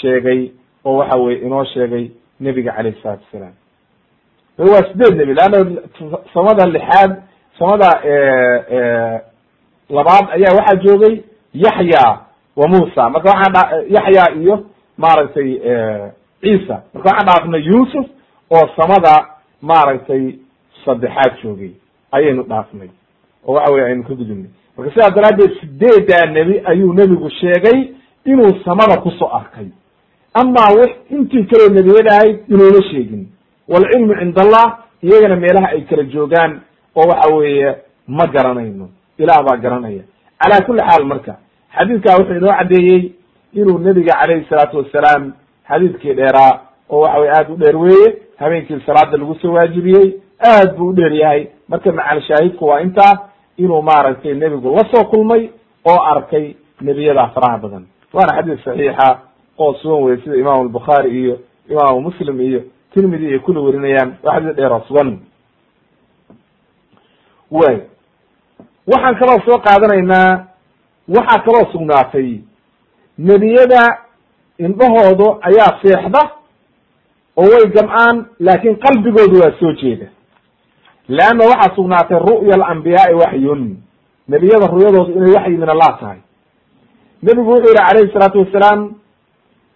sheegay oo waxa weye inoo sheegay nebiga calayhi salaatu wasalaam waa sideed nebi leanna samada lixaad samada labaad ayaa waxaa joogay yaxya wa muusa. Marka waxaan dha yaxya iyo maaragtay ciisa marka waxaan dhaafnay yuusuf oo samada maaragtay saddexaad joogay ayaynu dhaafnay. Oo waxa weye aynu ka gudubnay. Marka sidaas daraaddeed sideedaa nebi ayuu nebigu sheegay inuu samada ku soo arkay. Amaa w intii kaloo nebiyada ahayd inuuma sheegin. Walcilmu cind allah iyagana meelaha ay kala joogaan oo waxa weeye ma garanayno. Ilaah baa garanaya. Calaa kulli xaal marka xadiidkaa wuxuu inoo caddeeyey inuu nebiga calayhi salaatu wasalaam xadiidkii dheeraa oo waxa weye aad u dheer weeye. Habeenkii salaada lagu soo waajibiyey aad buu u dheer yahay. Marka macal shaahidku waa intaa inuu maaragtay nebigu la soo kulmay oo arkay nebiyadaa faraha badan. Waana xadiis saxiixa oo sugan weye sida imaamu albukhaari iyo imaamu muslim iyo tirmidi ay kula werinayaan waa xadiis dheer oo sugan. Way waxaan kaloo soo qaadanaynaa waxaa kaloo sugnaatay nebiyada indhahoodu ayaa seexda oo way gam'aan laakin qalbigoodu waa soo jeeda. Leanna waxaa sugnaatay ru'ya alambiyaai waxyun nebiyada ru'yadoodu inay waxyi min allah tahay. Nebigu wuxuu yihi calayhi salaatu wasalaam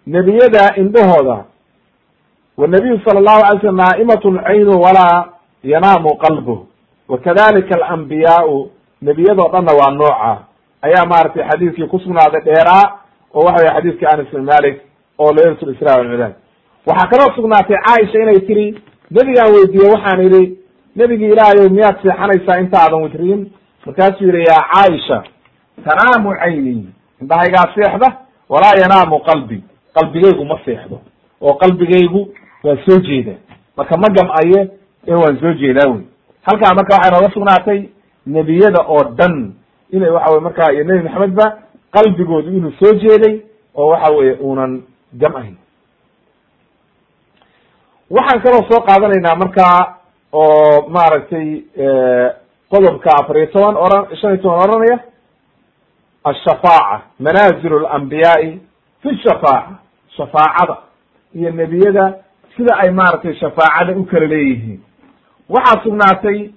nebiyada indhahooda wanabiyu sala allahu alay slm naa'imatun caynu walaa yanaamu qalbuh wakadalika alambiyaau nebiyadoo dhanna waa nooca. Ayaa maaragtay xadiidkii kusugnaaday dheeraa oo waxa weye xadiidkii anas bin malik oo laylat lisra walcibaad waxaa kaloo sugnaatay caaisha inay tiri nebigaan weydiiye waxaan idhi nebigii ilaahayow miyaad seexanaysaa intaadan witriin markaasuu yihi yaa caaisha tanaamu cayni indhahaygaa seexda? Walaa yanaamu qalbi qalbigaygu ma seexdo oo qalbigaygu waa soo jeeda. Marka ma gam-aye ee waan soo jeedaa wey. Halkaa marka waxay nooga sugnaatay nebiyada oo dhan inay waxa weye markaa iyo nebi maxamed ba qalbigoodu inuu soo jeeday oo waxa weye uunan gam-ayn waxaan kaloo soo qaadanaynaa markaa oo maaragtay qodobka afar iyo toban oran shan iyo toban oranaya ashafaaca manaazilu alambiyaai fi shafaaca shafaacada iyo nebiyada sida ay maaragtay shafaacada u kala leeyihiin. Waxaa sugnaatay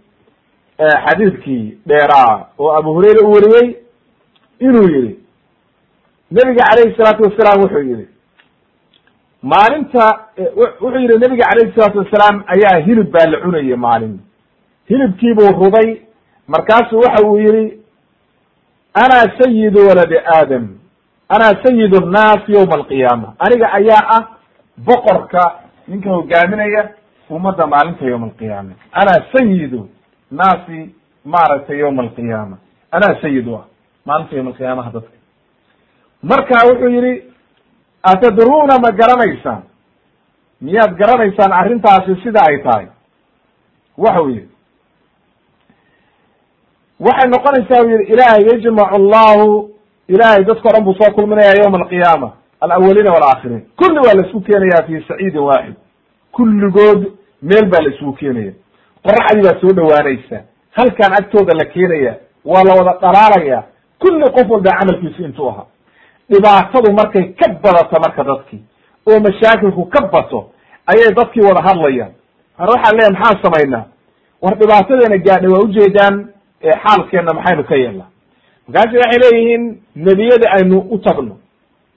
xadiidkii dheeraa oo abu hurayra u wariyey inuu yihi nebiga calayhi salaatu wasalaam wuxuu yihi maalinta wuxuu yihi nebiga calayhi salaatu wasalaam ayaa hilib baa la cunayay maalin. Hilibkiibuu rubay markaasu waxa uu yihi ana sayidu waladi aadam ana sayid nnaas yowma alqiyaama aniga ayaa ah boqorka ninka hogaaminaya ummadda maalinta yowma alqiyaama. Ana sayidu naasi maaragtay yowma alqiyaama. Anaa sayid u ah maalinta yowma alqiyaamaha dadka marka wuxuu yihi atadruuna ma garanaysaan? Miyaad garanaysaan arrintaasi sida ay tahay? Waxau yihi waxay noqonaysaa u yihi ilaahay yajmacu allahu ilaahay dadka o dhan buu soo kulminaya yowma alqiyaama alawaliina walaakiriin kulli waa la isku keenaya fi saciidin waaxid. Kulligood meel baa la isugu keenaya qoraxdii baa soo dhawaanaysa halkaan agtooda la keenaya waa la wada dhalaalaya. Kulli qof walba camalkiisu intuu ahaa dhibaatadu markay ka badato marka dadkii oo mashaakilku ka bato ayay dadkii wada hadlayaan. Ar waxaan leeyahy maxaan samaynaa war dhibaatadeena gaadha waa ujeedaan xaalkeenna maxaynu ka yeelnaa. Markaasi waxay leeyihiin nebiyada aynu u tagno.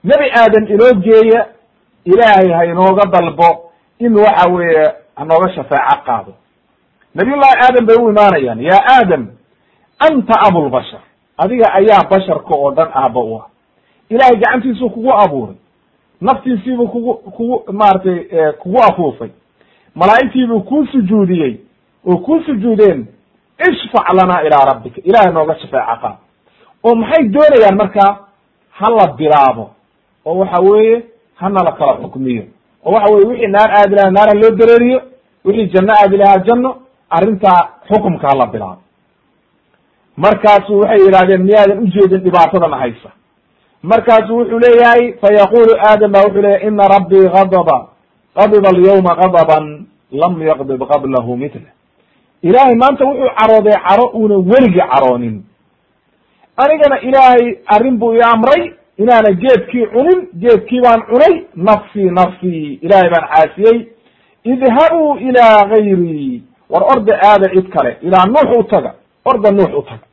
Nebi aadam inoo geeya ilaahay ha inooga dalbo in waxa weeye hanooga shafaaco qaado. Nabiyullahi aadam bay u imaanayaan ya aadam anta abulbashar adiga ayaa basharka oo dhan aaba u ah ilahay gacantiisuu kugu abuuray. Naftiisiibuu kugu kugu maaragtay kugu afuufay. Malaa'igtiibuu kuu sujuudiyey. Oo kuu sujuudeen. Ishfac lana ilaa rabbika. Ilahay nooga shafaaco qaad oo maxay doonayaan markaa hala bilaabo. Oo waxa weeye hana la kala xukmiyo. Oo waxa weye wixii naar aadi lahaa naar ha loo dareeriyo wixii janno aadi lahaa janno arrintaa xukumka hala bilaabo. Markaasu waxay yidhahdeen miyaadan ujeedin dhibaatadana haysa markaasu wuxuu leeyahay fayaqulu aadam ba wuxuu leyahy ina rabbii gadaba gadiba alyawma gadaban lam yaqdib qablahu mitla ilaahay maanta wuxuu carooday caro una weligi caroonin. Anigana ilaahay arrin buu i amray inaana geedkii cunin geedkii baan cunay nafsii nafsii ilaahay baan caasiyey. Idhabuu ilaa gayrii war orda aada cid kale ilaa nuux u taga orda nuux u taga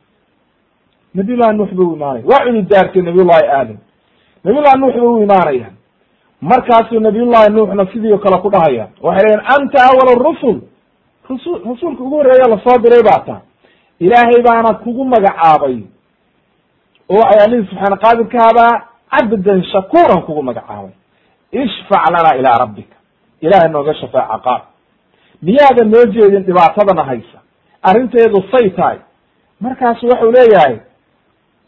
nabiy llahi nuux bay u imaanaya waa cudi daartay nabiy llahi aadam. Nabiy llahi nuux bay u imaanayaan markaasuu nabiy llahi nuuxna sidii o kale ku dhahaya. Waxay leeyiin anta awal rusul. Rasul rasuulka ugu horreeya la soo diray baa taa. Ilaahay baana kugu magacaabay. Oo waxay alihi subxaana qaadirkaabaa cabdan shakuuran kugu magacaabay. Ishfac lana ilaa rabbika. Ilahay nooga shafaaca qaad miyaadan noo jeedin dhibaatadana haysa. Arrinteedu say tahay. Markaasu waxau leeyahay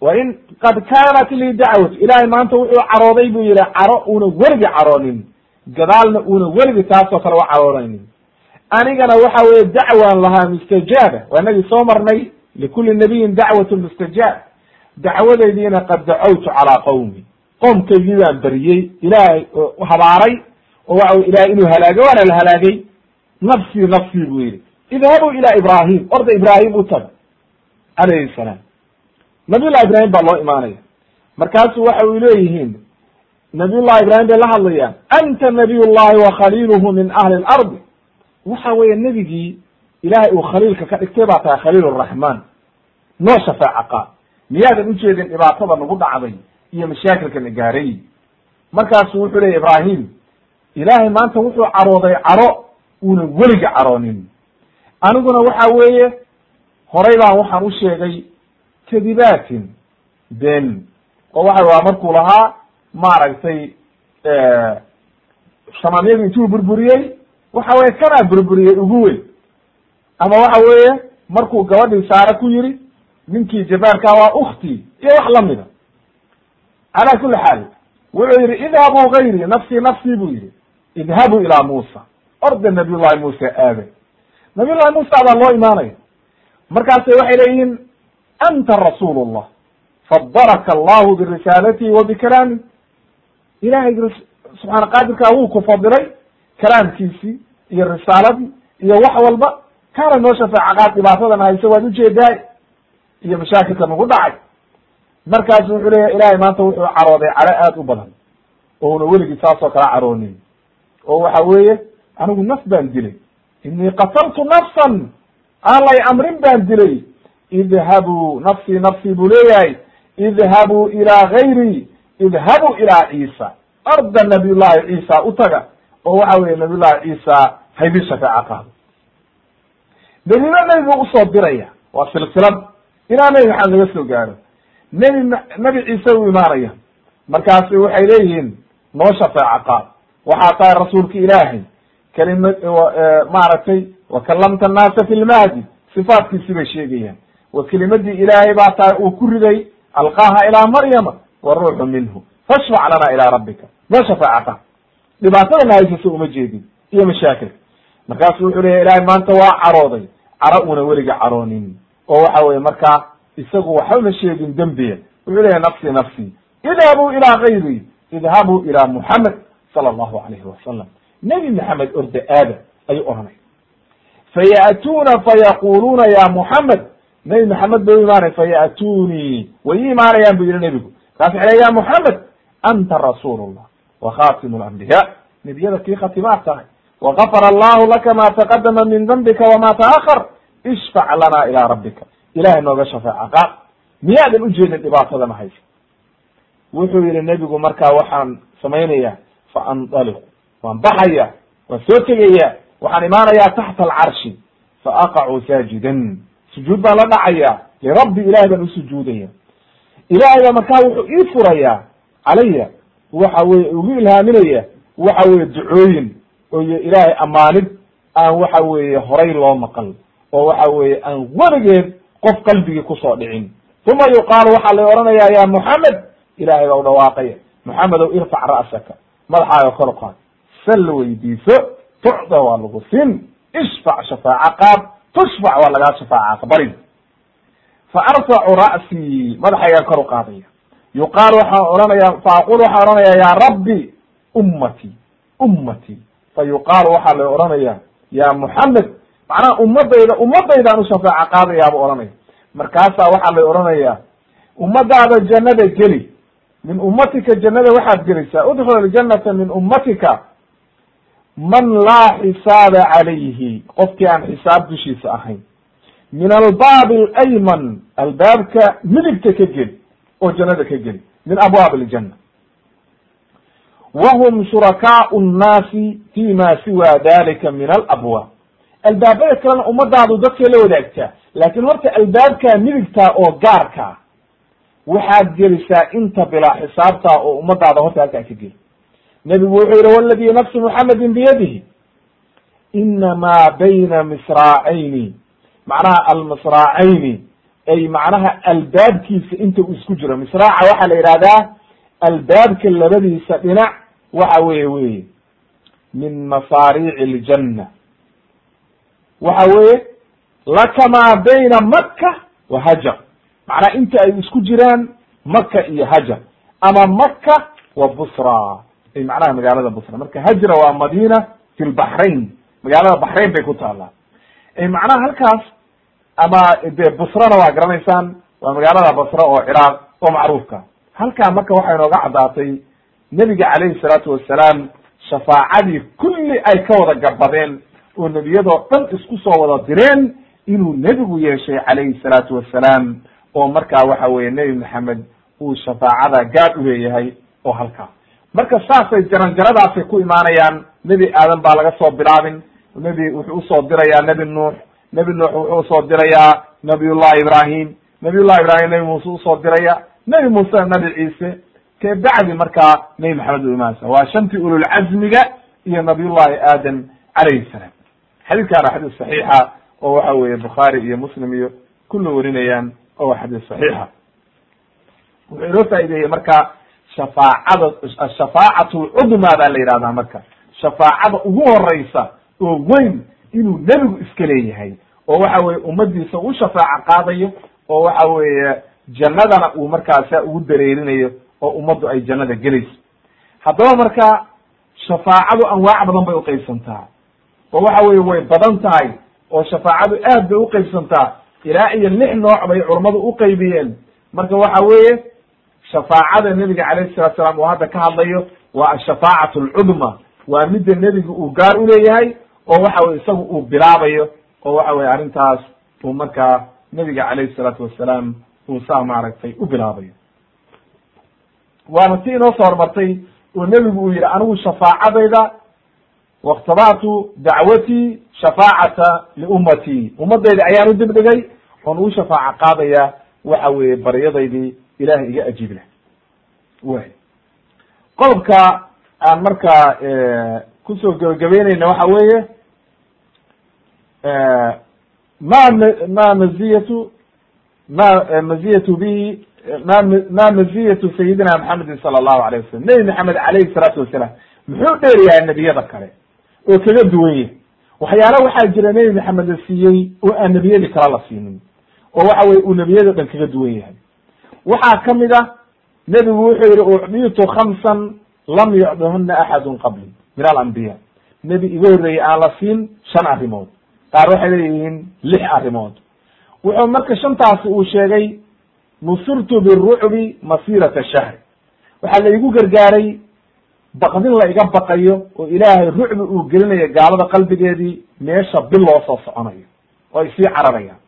wa in qad kaanat lii dacwat ilahay maanta wuxuu carooday buu yihi caro una weligi caroonin gadaalna una weligi taasoo kale wa caroonaynin anigana waxa weye dacwaan lahaa mustajaaba waa inagii soo marnay likuli nabiyin dacwatu mustajaab dacwadaydiina qad dacawtu calaa qawmi qoomkaygii baan beriyey ilaahay habaaray oo waxa ilahay inuu halaago waana la halaagay nafsii nafsii buu yihi idhabuu ila ibrahim orda ibrahim u taga calayhi salaam nabiy llahi ibrahim baa loo imaanaya markaasu waxa u leeyihiin nabiy llahi ibrahim bay la hadlayaan anta nabiy llahi wa khaliiluhu min ahli lardi waxa weeye nebigii ilahay uu khaliilka ka dhigtay baa tahay khaliil raxmaan noo shafaaca qaad miyaadan ujeedin dhibaatada nagu dhacday iyo mashaakilka na gaaray. Markaasu wuxuu leya ibrahim ilaahay maanta wuxuu carooday caro una weliga caroonin. Aniguna waxa weeye horay baan waxaan u sheegay kadibaatin been oo waxa waa markuu lahaa maaragtay shamamyadu intuu burburiyey waxa weye kanaa burburiyey ugu weyn. Ama waxa weeye markuu gabadhii saare ku yiri ninkii jabaarkaa waa ukti iyo wax lamida calaa kuli xaal wuxuu yihi idhabuu gayri nafsii nafsii buu yihi idhabuu ilaa muusa. Orda nabiy llahi muuse aade nabiy llahi muusa baa loo imaanaya. Markaasay waxay leeyihiin anta rasuul llah fadalaka allahu birisaalatihi wa bikalaami ilahay subxaana qaadirkaa wuu ku fadilay kalaamkiisii iyo risaaladii iyo wax walba kaana noo shafaaca qaad dhibaatadana hayse waad ujeedaay iyo mashaakilka nagu dhacay markaasu wuxuu leeyahy ilahay maanta wuxuu carooday caro aad u badan oo una weligii saasoo kala caroonin oo waxa weeye anigu naf baan dilay inii qataltu nafsan aan lay amrin baan dilay idhabuu nafsii nafsii buu leeyahay idhabuu ilaa gayri idhabuu ilaa ciisa arda nabiy llahi ciisa u taga oo waxa weye nabiy llahi ciisa haydii shafaaco qaado daliilo nebigu u soo diraya waa silsilad ilaa nebi maxamed laga soo gaaro nebi nebi ciise u imaanaya markaasu waxay leeyihiin noo shafaaco qaad waxaa tahay rasuulka ilaahay kelima maaragtay wakalamta annaasa fi lmahdi sifaatkiisi bay sheegayaan wa kelimadii ilaahay baa tahay uu ku riday alqaaha ilaa maryama wa ruuxu minhu. Fashfac lana ilaa rabbika. Noo shafaaco qaad dhibaatadana haysasa uma jeedin. Iyo mashaakilka markaasu wuxuu leeya ilaahay maanta waa carooday. Caro una weliga caroonin. Oo waxa weye markaa isagu waxbama sheegin dembiya wuxuu leeyahy nafsi nafsi idhabuu ilaa gayri idhabuu ilaa muxamed sala allahu alayhi wasalam nebi maxamed orda aada ayuu oranay faya'tuuna fayaquluuna ya muxamed nebi maxamed bay u imaanay faya'tunii way i imaanayaan bu yihi nebigu. Markaas waxa le ya muxamed anta rasuul llah wa khatimu lambiya nebiyada kii khatimaad tahay. Wagafara allahu laka ma taqadama min dambika wama taahar ishfac lana ilaa rabbika. Ilahay nooga shafaaca qaad miyaadan ujeedin dhibaatadana haysa wuxuu yihi nebigu markaa waxaan samaynayaa fa andaliqu waan baxaya waan soo tegaya waxaan imaanayaa taxta alcarshi fa aqacu saajidan sujuud baan la dhacaya lirabbi ilahay baan usujuudaya ilahay baa markaa wuxuu ii furayaa calaya waxa weye ugu ilhaaminaya waxa weye ducooyin oo iyo ilaahay amaanid aan waxa weeye horay loo maqal oo waxa weeye aan weligeed qof qalbigii ku soo dhicin. Uma yuqaalu waxaa la odhanayaa ya moxamed ilahay baa u dhawaaqaya. Moxamedow irfac ra'saka. Madaxaaga kor qaad. Sal weydiiso tucda waa lagu sin ishfac shafaaca qaad tushfac waa lagaa shafaaca kabari fa arfacu ra'sii madaxaygaan kor u qaadaya. Yuqaal waxaan ohanaya fa aqul waxaan ohanaya ya rabbi ummati ummati. Fa yuqaalu waxaa la ohanaya ya moxamed macnaha ummadayda ummadaydaan u shafaaca qaadayaaba ohanaya markaasaa waxaa la ohanaya ummadaada jannada geli min ummatika jannada waxaad gelaysaa udkhul aljanata min ummatika man laa xisaaba calayhi qofkii aan xisaab dushiisa ahayn. Min albaab alayman albaabka midigta ka geli oo jannada ka geli min abwaab aljanna. Wahum shurakaau nnaasi fi ma siwa dalika min alabwaab. Albaabada kalena ummadaadu dadkay la wadaagtaa laakiin horta albaabkaa midigtaa oo gaarkaa waxaad gelisaa inta bilaa xisaabtaa oo ummadaada horta halkaa ka geli nebigu wuxuu yihi waladii nafsi muxamedin biyadihi inamaa bayna misraacayni. Macnaha almisraacayni ay macnaha albaabkiisa inta uu isku jiro. Misraaca waxaa la yidhahdaa albaabka labadiisa dhinac waxa weye weye min masaariici ljanna waxa weeye lakamaa bayna maka wa hajar. Macnaha inta ay isku jiraan maka iyo hajar. Ama maka wa busra ay macnaha magaalada busra marka hajra waa madina fi lbaxrain magaalada baxrain bay ku taallaa ay macnaha halkaas ama de busrana waa garanaysaan waa magaalada basra oo ciraaq oo macruufka. Halkaa marka waxay inooga caddaatay nebiga calayhi salaatu wassalaam shafaacadii kulli ay ka wada gabadeen oo nebiyadoo dhan isku soo wada direen inuu nebigu yeeshay calayhi salaatu wassalaam oo markaa waxa weye nebi maxamed uu shafaacada gaad uleeyahay oo halkaa marka saasay jaranjaradaasay ku imaanayaan nebi aadan baa laga soo bilaabin. Nebi wuxuu u soo dirayaa nebi nuux. Nebi nuux wuxuu u soo dirayaa nabiyullahi ibrahim nabiyullahi ibrahim nebi muuse u soo diraya. Nebi muuse nabi ciise. Ke bacdi markaa nebi maxamed u imaanaysa waa shantii ululcazmiga iyo nabiyullahi aadam calayhi salaam. Xadiidkaana xadiis saxiixa oo waxa weeye bukhaari iyo muslim iyo kulla warinayaan oo waa xadiis saxiixa. Wuxuu inoo faa'ideeyey marka shafaacada ashafaacatu lcudma baa la yidhahdaa marka. Shafaacada ugu horeysa oo weyn inuu nebigu iska leeyahay oo waxa weye ummadiisa u shafaaco qaadayo oo waxa weeye jannadana uu markaasa ugu dareerinayo oo ummaddu ay jannada gelayso. Haddaba marka shafaacadu anwaac badan bay uqaybsantaa oo waxa weye way badan tahay oo shafaacadu aad bay uqaybsantaa ilaa iyo lix nooc bay culammadu uqaybiyeen marka waxa weeye shafaacada nebiga calayhi salatu salaam uu hadda ka hadlayo waa ashafaacatu alcudma. Waa midda nebiga uu gaar uleeyahay oo waxa weye isagu uu bilaabayo oo waxa weye arrintaas uu markaa nebiga calayhi salaatu wassalaam uu saa maaragtay u bilaabayo. Waana ti inoo soo hormartay oo nebigu uu yihi anigu shafaacadayda wakhtabactu dacwatii shafaacata liummatii. Ummadayda ayaan u dib dhigay oon ugu shafaaco qaadaya waxa weeye baryadaydii ilahay iga ajiib leh. Way qodobka aan markaa ku soo gebagabeyneyna waxa weeye ma ma maziyatu ma maziyatu bihi ma ma maziyatu sayidina maxamedin sala allahu alayh wasalam nebi maxamed alayhi salaatu wasalaam muxuu dheer yahay nebiyada kale oo kaga duwan yahay. Waxyaala waxaa jira nebi maxamed la siiyey oo aan nebiyadii kale la siinin oo waxa weye uu nebiyada dhan kaga duwan yahay waxaa ka mid ah nebigu wuxuu yihi ucdiitu khamsan lam yucdihuna axadun qabli. Min alambiya nebi iga horreeyey aan la siin shan arrimood. Qaar waxay leeyihiin lix arrimood. Wuxuu marka shantaasi uu sheegay nusirtu birucbi masirata shahri waxaa la igu gargaaray baqdin la iga baqayo oo ilaahay rucbi uu gelinayo gaalada qalbigeedii meesha bil loo soo soconayo. Oo ay sii cararayaan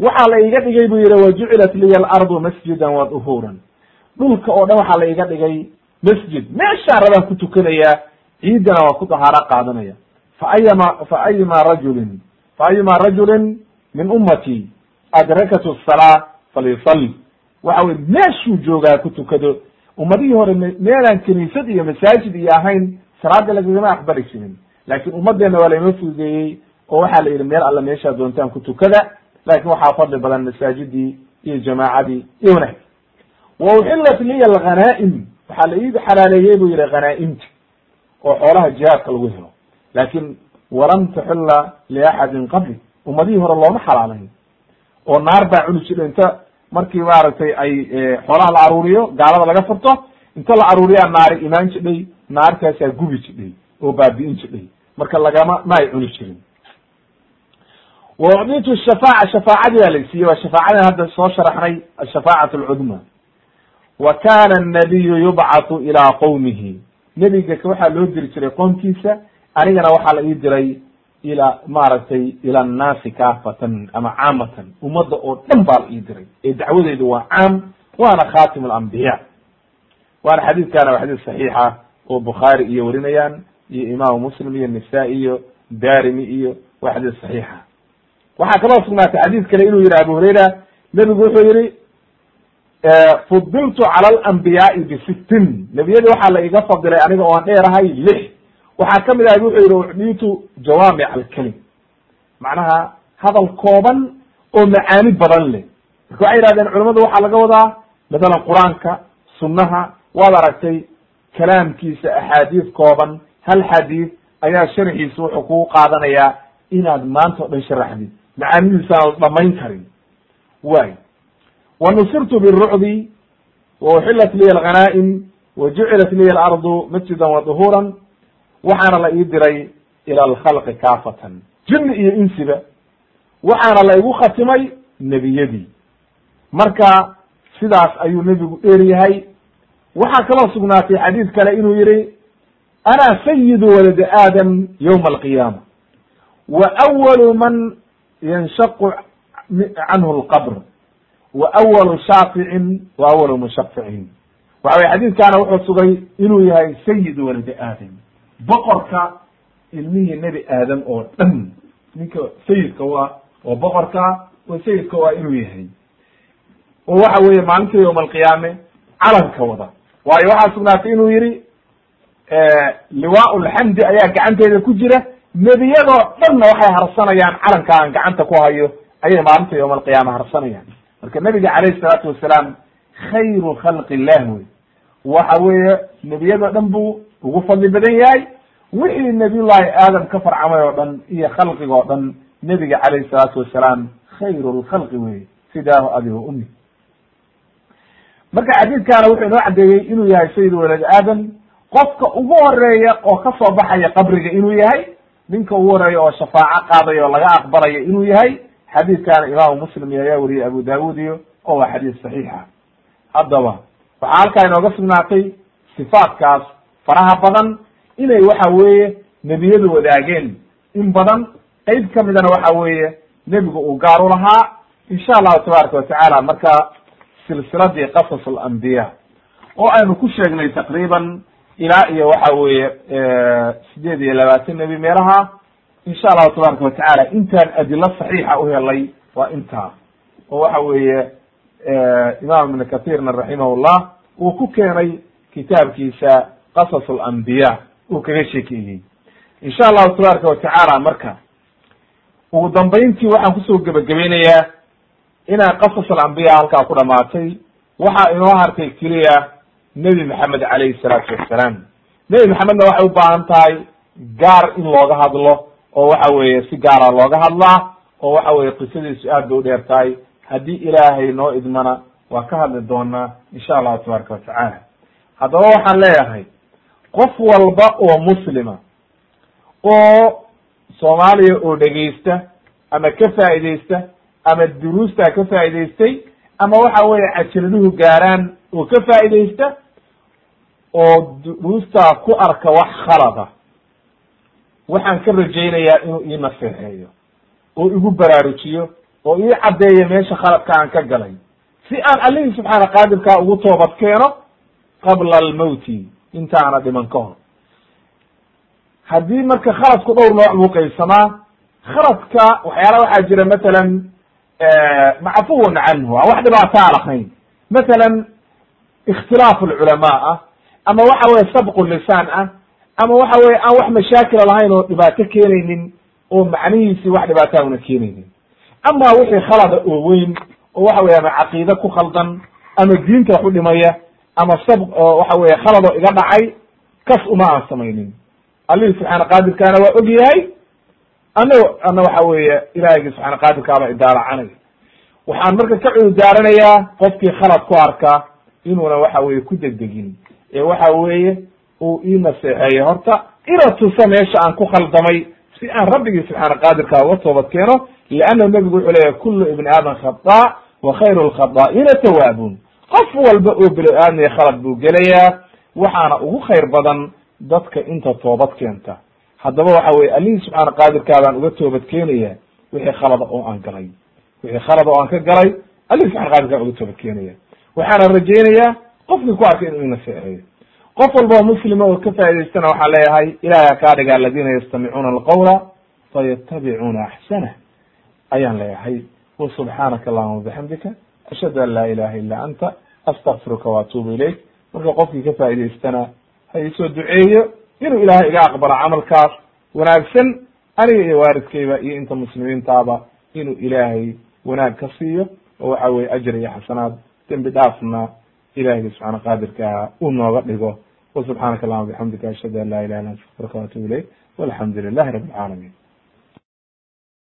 waxaa la iga dhigay buu yihi wajucilat liya alardu masjidan wa duhuuran dhulka oo dhan waxaa la iga dhigay masjid. Meeshaan rabaan ku tukanayaa ciidana waa ku dahaaro qaadanaya. Fa ayama fa ayuma rajulin fa ayuma rajulin min ummati adrakatu salaa falyusalli. Waxa weye meeshuu joogaa ku tukado. Ummadihii hore meelaan kiniisad iyo masaajid iyo ahayn salaada lagagama aqbali jirin. Laakiin ummaddeena waa laynoo fududeeyey oo waxaa la yidhi meel alla meeshaa doontaan ku tukada laakiin waxaa fadli badan masaajidii iyo jamaacadii iyo wanaag wa uxilat liya alghanaa'im waxaa la ii xalaaleeyey buu yihi hanaaimta oo xoolaha jihaadka lagu helo. Laakin walam taxilla liaxadin qabli ummadihii hore looma xalaalayn. Oo naar baa cuni jira inta markii maaragtay ay xoolaha la aruuriyo gaalada laga furto inta la aruuriyaa naari imaan jidhay naartaasaa gubi jidhay oo baabi'in jidhay. Marka lagama ma ay cuni jirin wa ucditu shafaaca shafaacadii baa laysiiyey waa shafaacadan hadda soo sharaxnay ashafaacat alcudma wa kana annabiyu yubcathu ilaa qowmihi nebiga waxaa loo diri jiray qoomkiisa anigana waxaa la ii diray ila maaragtay ila annaasi kaafatan ama caamatan. Ummadda oo dhan baa la ii diray ee dacwadeedu waa caam waana khatim alambiya waana xadiidkana waa xadiis saxiixa oo bukhaari iyo warinayaan iyo imaamu muslim iyo nisaa-i iyo darimi iyo waa xadiis saxiixa waxaa kaloo sugnaatay xadiis kale inuu yihi abu hurayra nebigu wuxuu yihi fudiltu cala alambiyaai bisittin nebiyadii waxaa la iga fadilay aniga oo aan dheerahay lix. Waxaa ka mid ahay wuxuu yihi ucdiitu jawaamic alkelim macnaha hadal kooban oo macaani badan leh. Marka waxay yihahdeen culamadu waxaa laga wadaa mathalan qur'aanka sunnaha waad aragtay kalaamkiisa axaadiis kooban hal xadiis ayaa sharxiisa wuxuu kugu qaadanayaa inaad maanta o dhan sharaxdid macaanidiisaanad dhamayn karin way. Wa nusirtu birucdi wa uxilat liya alghanaa'im wa jucilat liya alardu masjidan wa duhuuran waxaana la ii diray ila alkhalqi kaafatan. Jinni iyo insiba waxaana la igu khatimay nebiyadii. Marka sidaas ayuu nebigu dheer yahay. Waxaa kaloo sugnaatay xadiis kale inuu yihi ana sayidu waladi aadam yowma alqiyaama. Wa awalu man yanshaqu canhu lqabr wa awalu shaaficin wa awalu mushaficin waxa weye xadiiskaana wuxuu sugay inuu yahay sayidu waladi aadam boqorka ilmihii nebi aadam oo dhan ninka sayidka ah oo boqorka oo sayidka ah inuu yahay oo waxa weeye maalinta yowma alqiyaame calanka wada waayo waxaa sugnaatay inuu yihi liwaa lxamdi ayaa gacanteeda ku jira nebiyadoo dhanna waxay harsanayaan calanka aan gacanta ku hayo ayay maalinta yowma alqiyaama harsanayaan. Marka nebiga calayhi salaatu wasalaam khayru khalqi illah wey waxa weeye nebiyadoo dhan buu ugu fadli badan yahay. Wixii nabiyullahi aadam ka farcamay oo dhan iyo khalqiga oo dhan nebiga calayhi salaatu wasalaam khayru lkhalqi wey fidaahu abi wa umi marka xadiidkaana wuxuu inoo caddeeyey inuu yahay sayid walad aadam qofka ugu horreeya oo ka soo baxaya qabriga inuu yahay ninka ugu horreeya oo shafaaco qaadayo oo laga aqbalayo inuu yahay xadiidkaana imaamu muslim iyo ayaa wariyey abu daawud iyo oo waa xadiis saxiixa haddaba waxaa halkaa inooga sugnaatay sifaatkaas faraha badan inay waxa weeye nebiyadu wadaageen. In badan qeyb kamidana waxa weeye nebigu uu gaar u lahaa insha allahu tabaaraka watacaala marka silsiladii qasas alambiya oo aynu ku sheegnay taqriiban ilaa iyo waxa weeye sideed iyo labaatan nebi meelaha insha allahu tabaaraka watacaala intaan adilo saxiixa u helay waa intaa. Oo waxa weeye imaam ibn kathirna raximahullah uu ku keenay kitaabkiisa qasas alambiya uu kaga sheekeeyey. Insha allahu tabaaraka watacaala marka ugu dambayntii waxaan ku soo gebagabaynayaa inaan qasas alambiya halkaa ku dhamaatay waxaa inoo hartay keliya nebi maxamed calayhi salaatu wassalaam. Nebi maxamedna waxay u baahan tahay gaar in looga hadlo oo waxa weeye si gaara looga hadlaa oo waxa weye qisadiisu aad bay u dheer tahay. Haddii ilaahay noo idmana waa ka hadli doonaa insha allahu tabaaraka watacaala haddaba waxaan leeyahay qof walba oo muslima oo soomaaliya oo dhegaysta ama ka faa'iidaysta ama duruustaa ka faa'idaystay ama waxa weeye cajaladuhu gaaraan oo ka faa'iidaysta oo duruustaa ku arka wax khalada waxaan ka rajaynayaa inuu ii naseexeeyo oo igu baraarujiyo oo ii caddeeya meesha khaladka aan ka galay. Si aan allihii subxaana qaadirkaa ugu toobad keeno qabla almowti intaana dhiman ka hor. Haddii marka khaladku dhowr nooc buu qaybsamaa khaladka waxyaala waxaa jira matalan macfuwan canhu aan wax dhibaataa lahayn. Matalan ikhtilaaf alculamaa ah ama waxa weye sabqu lisaan ah ama waxa weye aan wax mashaakila lahayn oo dhibaato keenaynin oo macnihiisi wax dhibaataa una keenaynin. Ama wixii khalada oo weyn oo waxa weye ama caqiide ku khaldan ama diinta wax u dhimaya ama sab waxa weye khaladoo iga dhacay kas uma aan samaynin. Allihii subxaana qaadirkaana waa og yahay ana ana waxa weeye ilaahiygi subxaana qaadirkaaba idaalacanay waxaan marka ka cududaaranayaa qofkii khalad ku arka inuuna waxa weye ku degdegin ee waxa weeye uu ii naseexeeyo horta ina tusa meesha aan ku khaldamay si aan rabbigii subxaana qaadirkaa uga toobad keeno leannahu nebigu wuxuu leeyahy kullu ibni aadam khata wa khayru lkhadaa'ina tawaabun qof walba oo belo aadmiya khalad buu gelayaa waxaana ugu khayr badan dadka inta toobad keenta. Haddaba waxa weye allihii subxaana qaadirkaabaan uga toobad keenaya wixii khalada oo aan galay. Wixii khalada oo aan ka galay allihii subxana qadirkaan uga toobad keenaya. Waxaana rajaynayaa qofkii ku arkay inuu inaseexeeyo qof walba muslima oo ka faa'idaystana waxaan leeyahay ilahay ha kaa dhiga aladiina yastamicuuna alqawla fayatabicuuna axsanah ayaan leeyahay wa subxaanaka allahuma bixamdika ashhadu an laa ilaha illa anta astakfiruka waatuubu ilayk. Marka qofkii ka faa'idaystana ha isoo duceeyo inuu ilaahay iga aqbalo camalkaas wanaagsan aniga iyo waalidkayba iyo inta muslimiintaaba inuu ilaahay wanaag ka siiyo oo waxa weye ajr iyo xasanaad dembi dhaafna ilahiyga subxaana qaadirkaa uu nooga dhigo wa subxaanaka allahuma bixamdika ashhadu an laa ilaha illa anta astafiruka waatubu ilayk walxamdu lilahi rabi alcaalamiin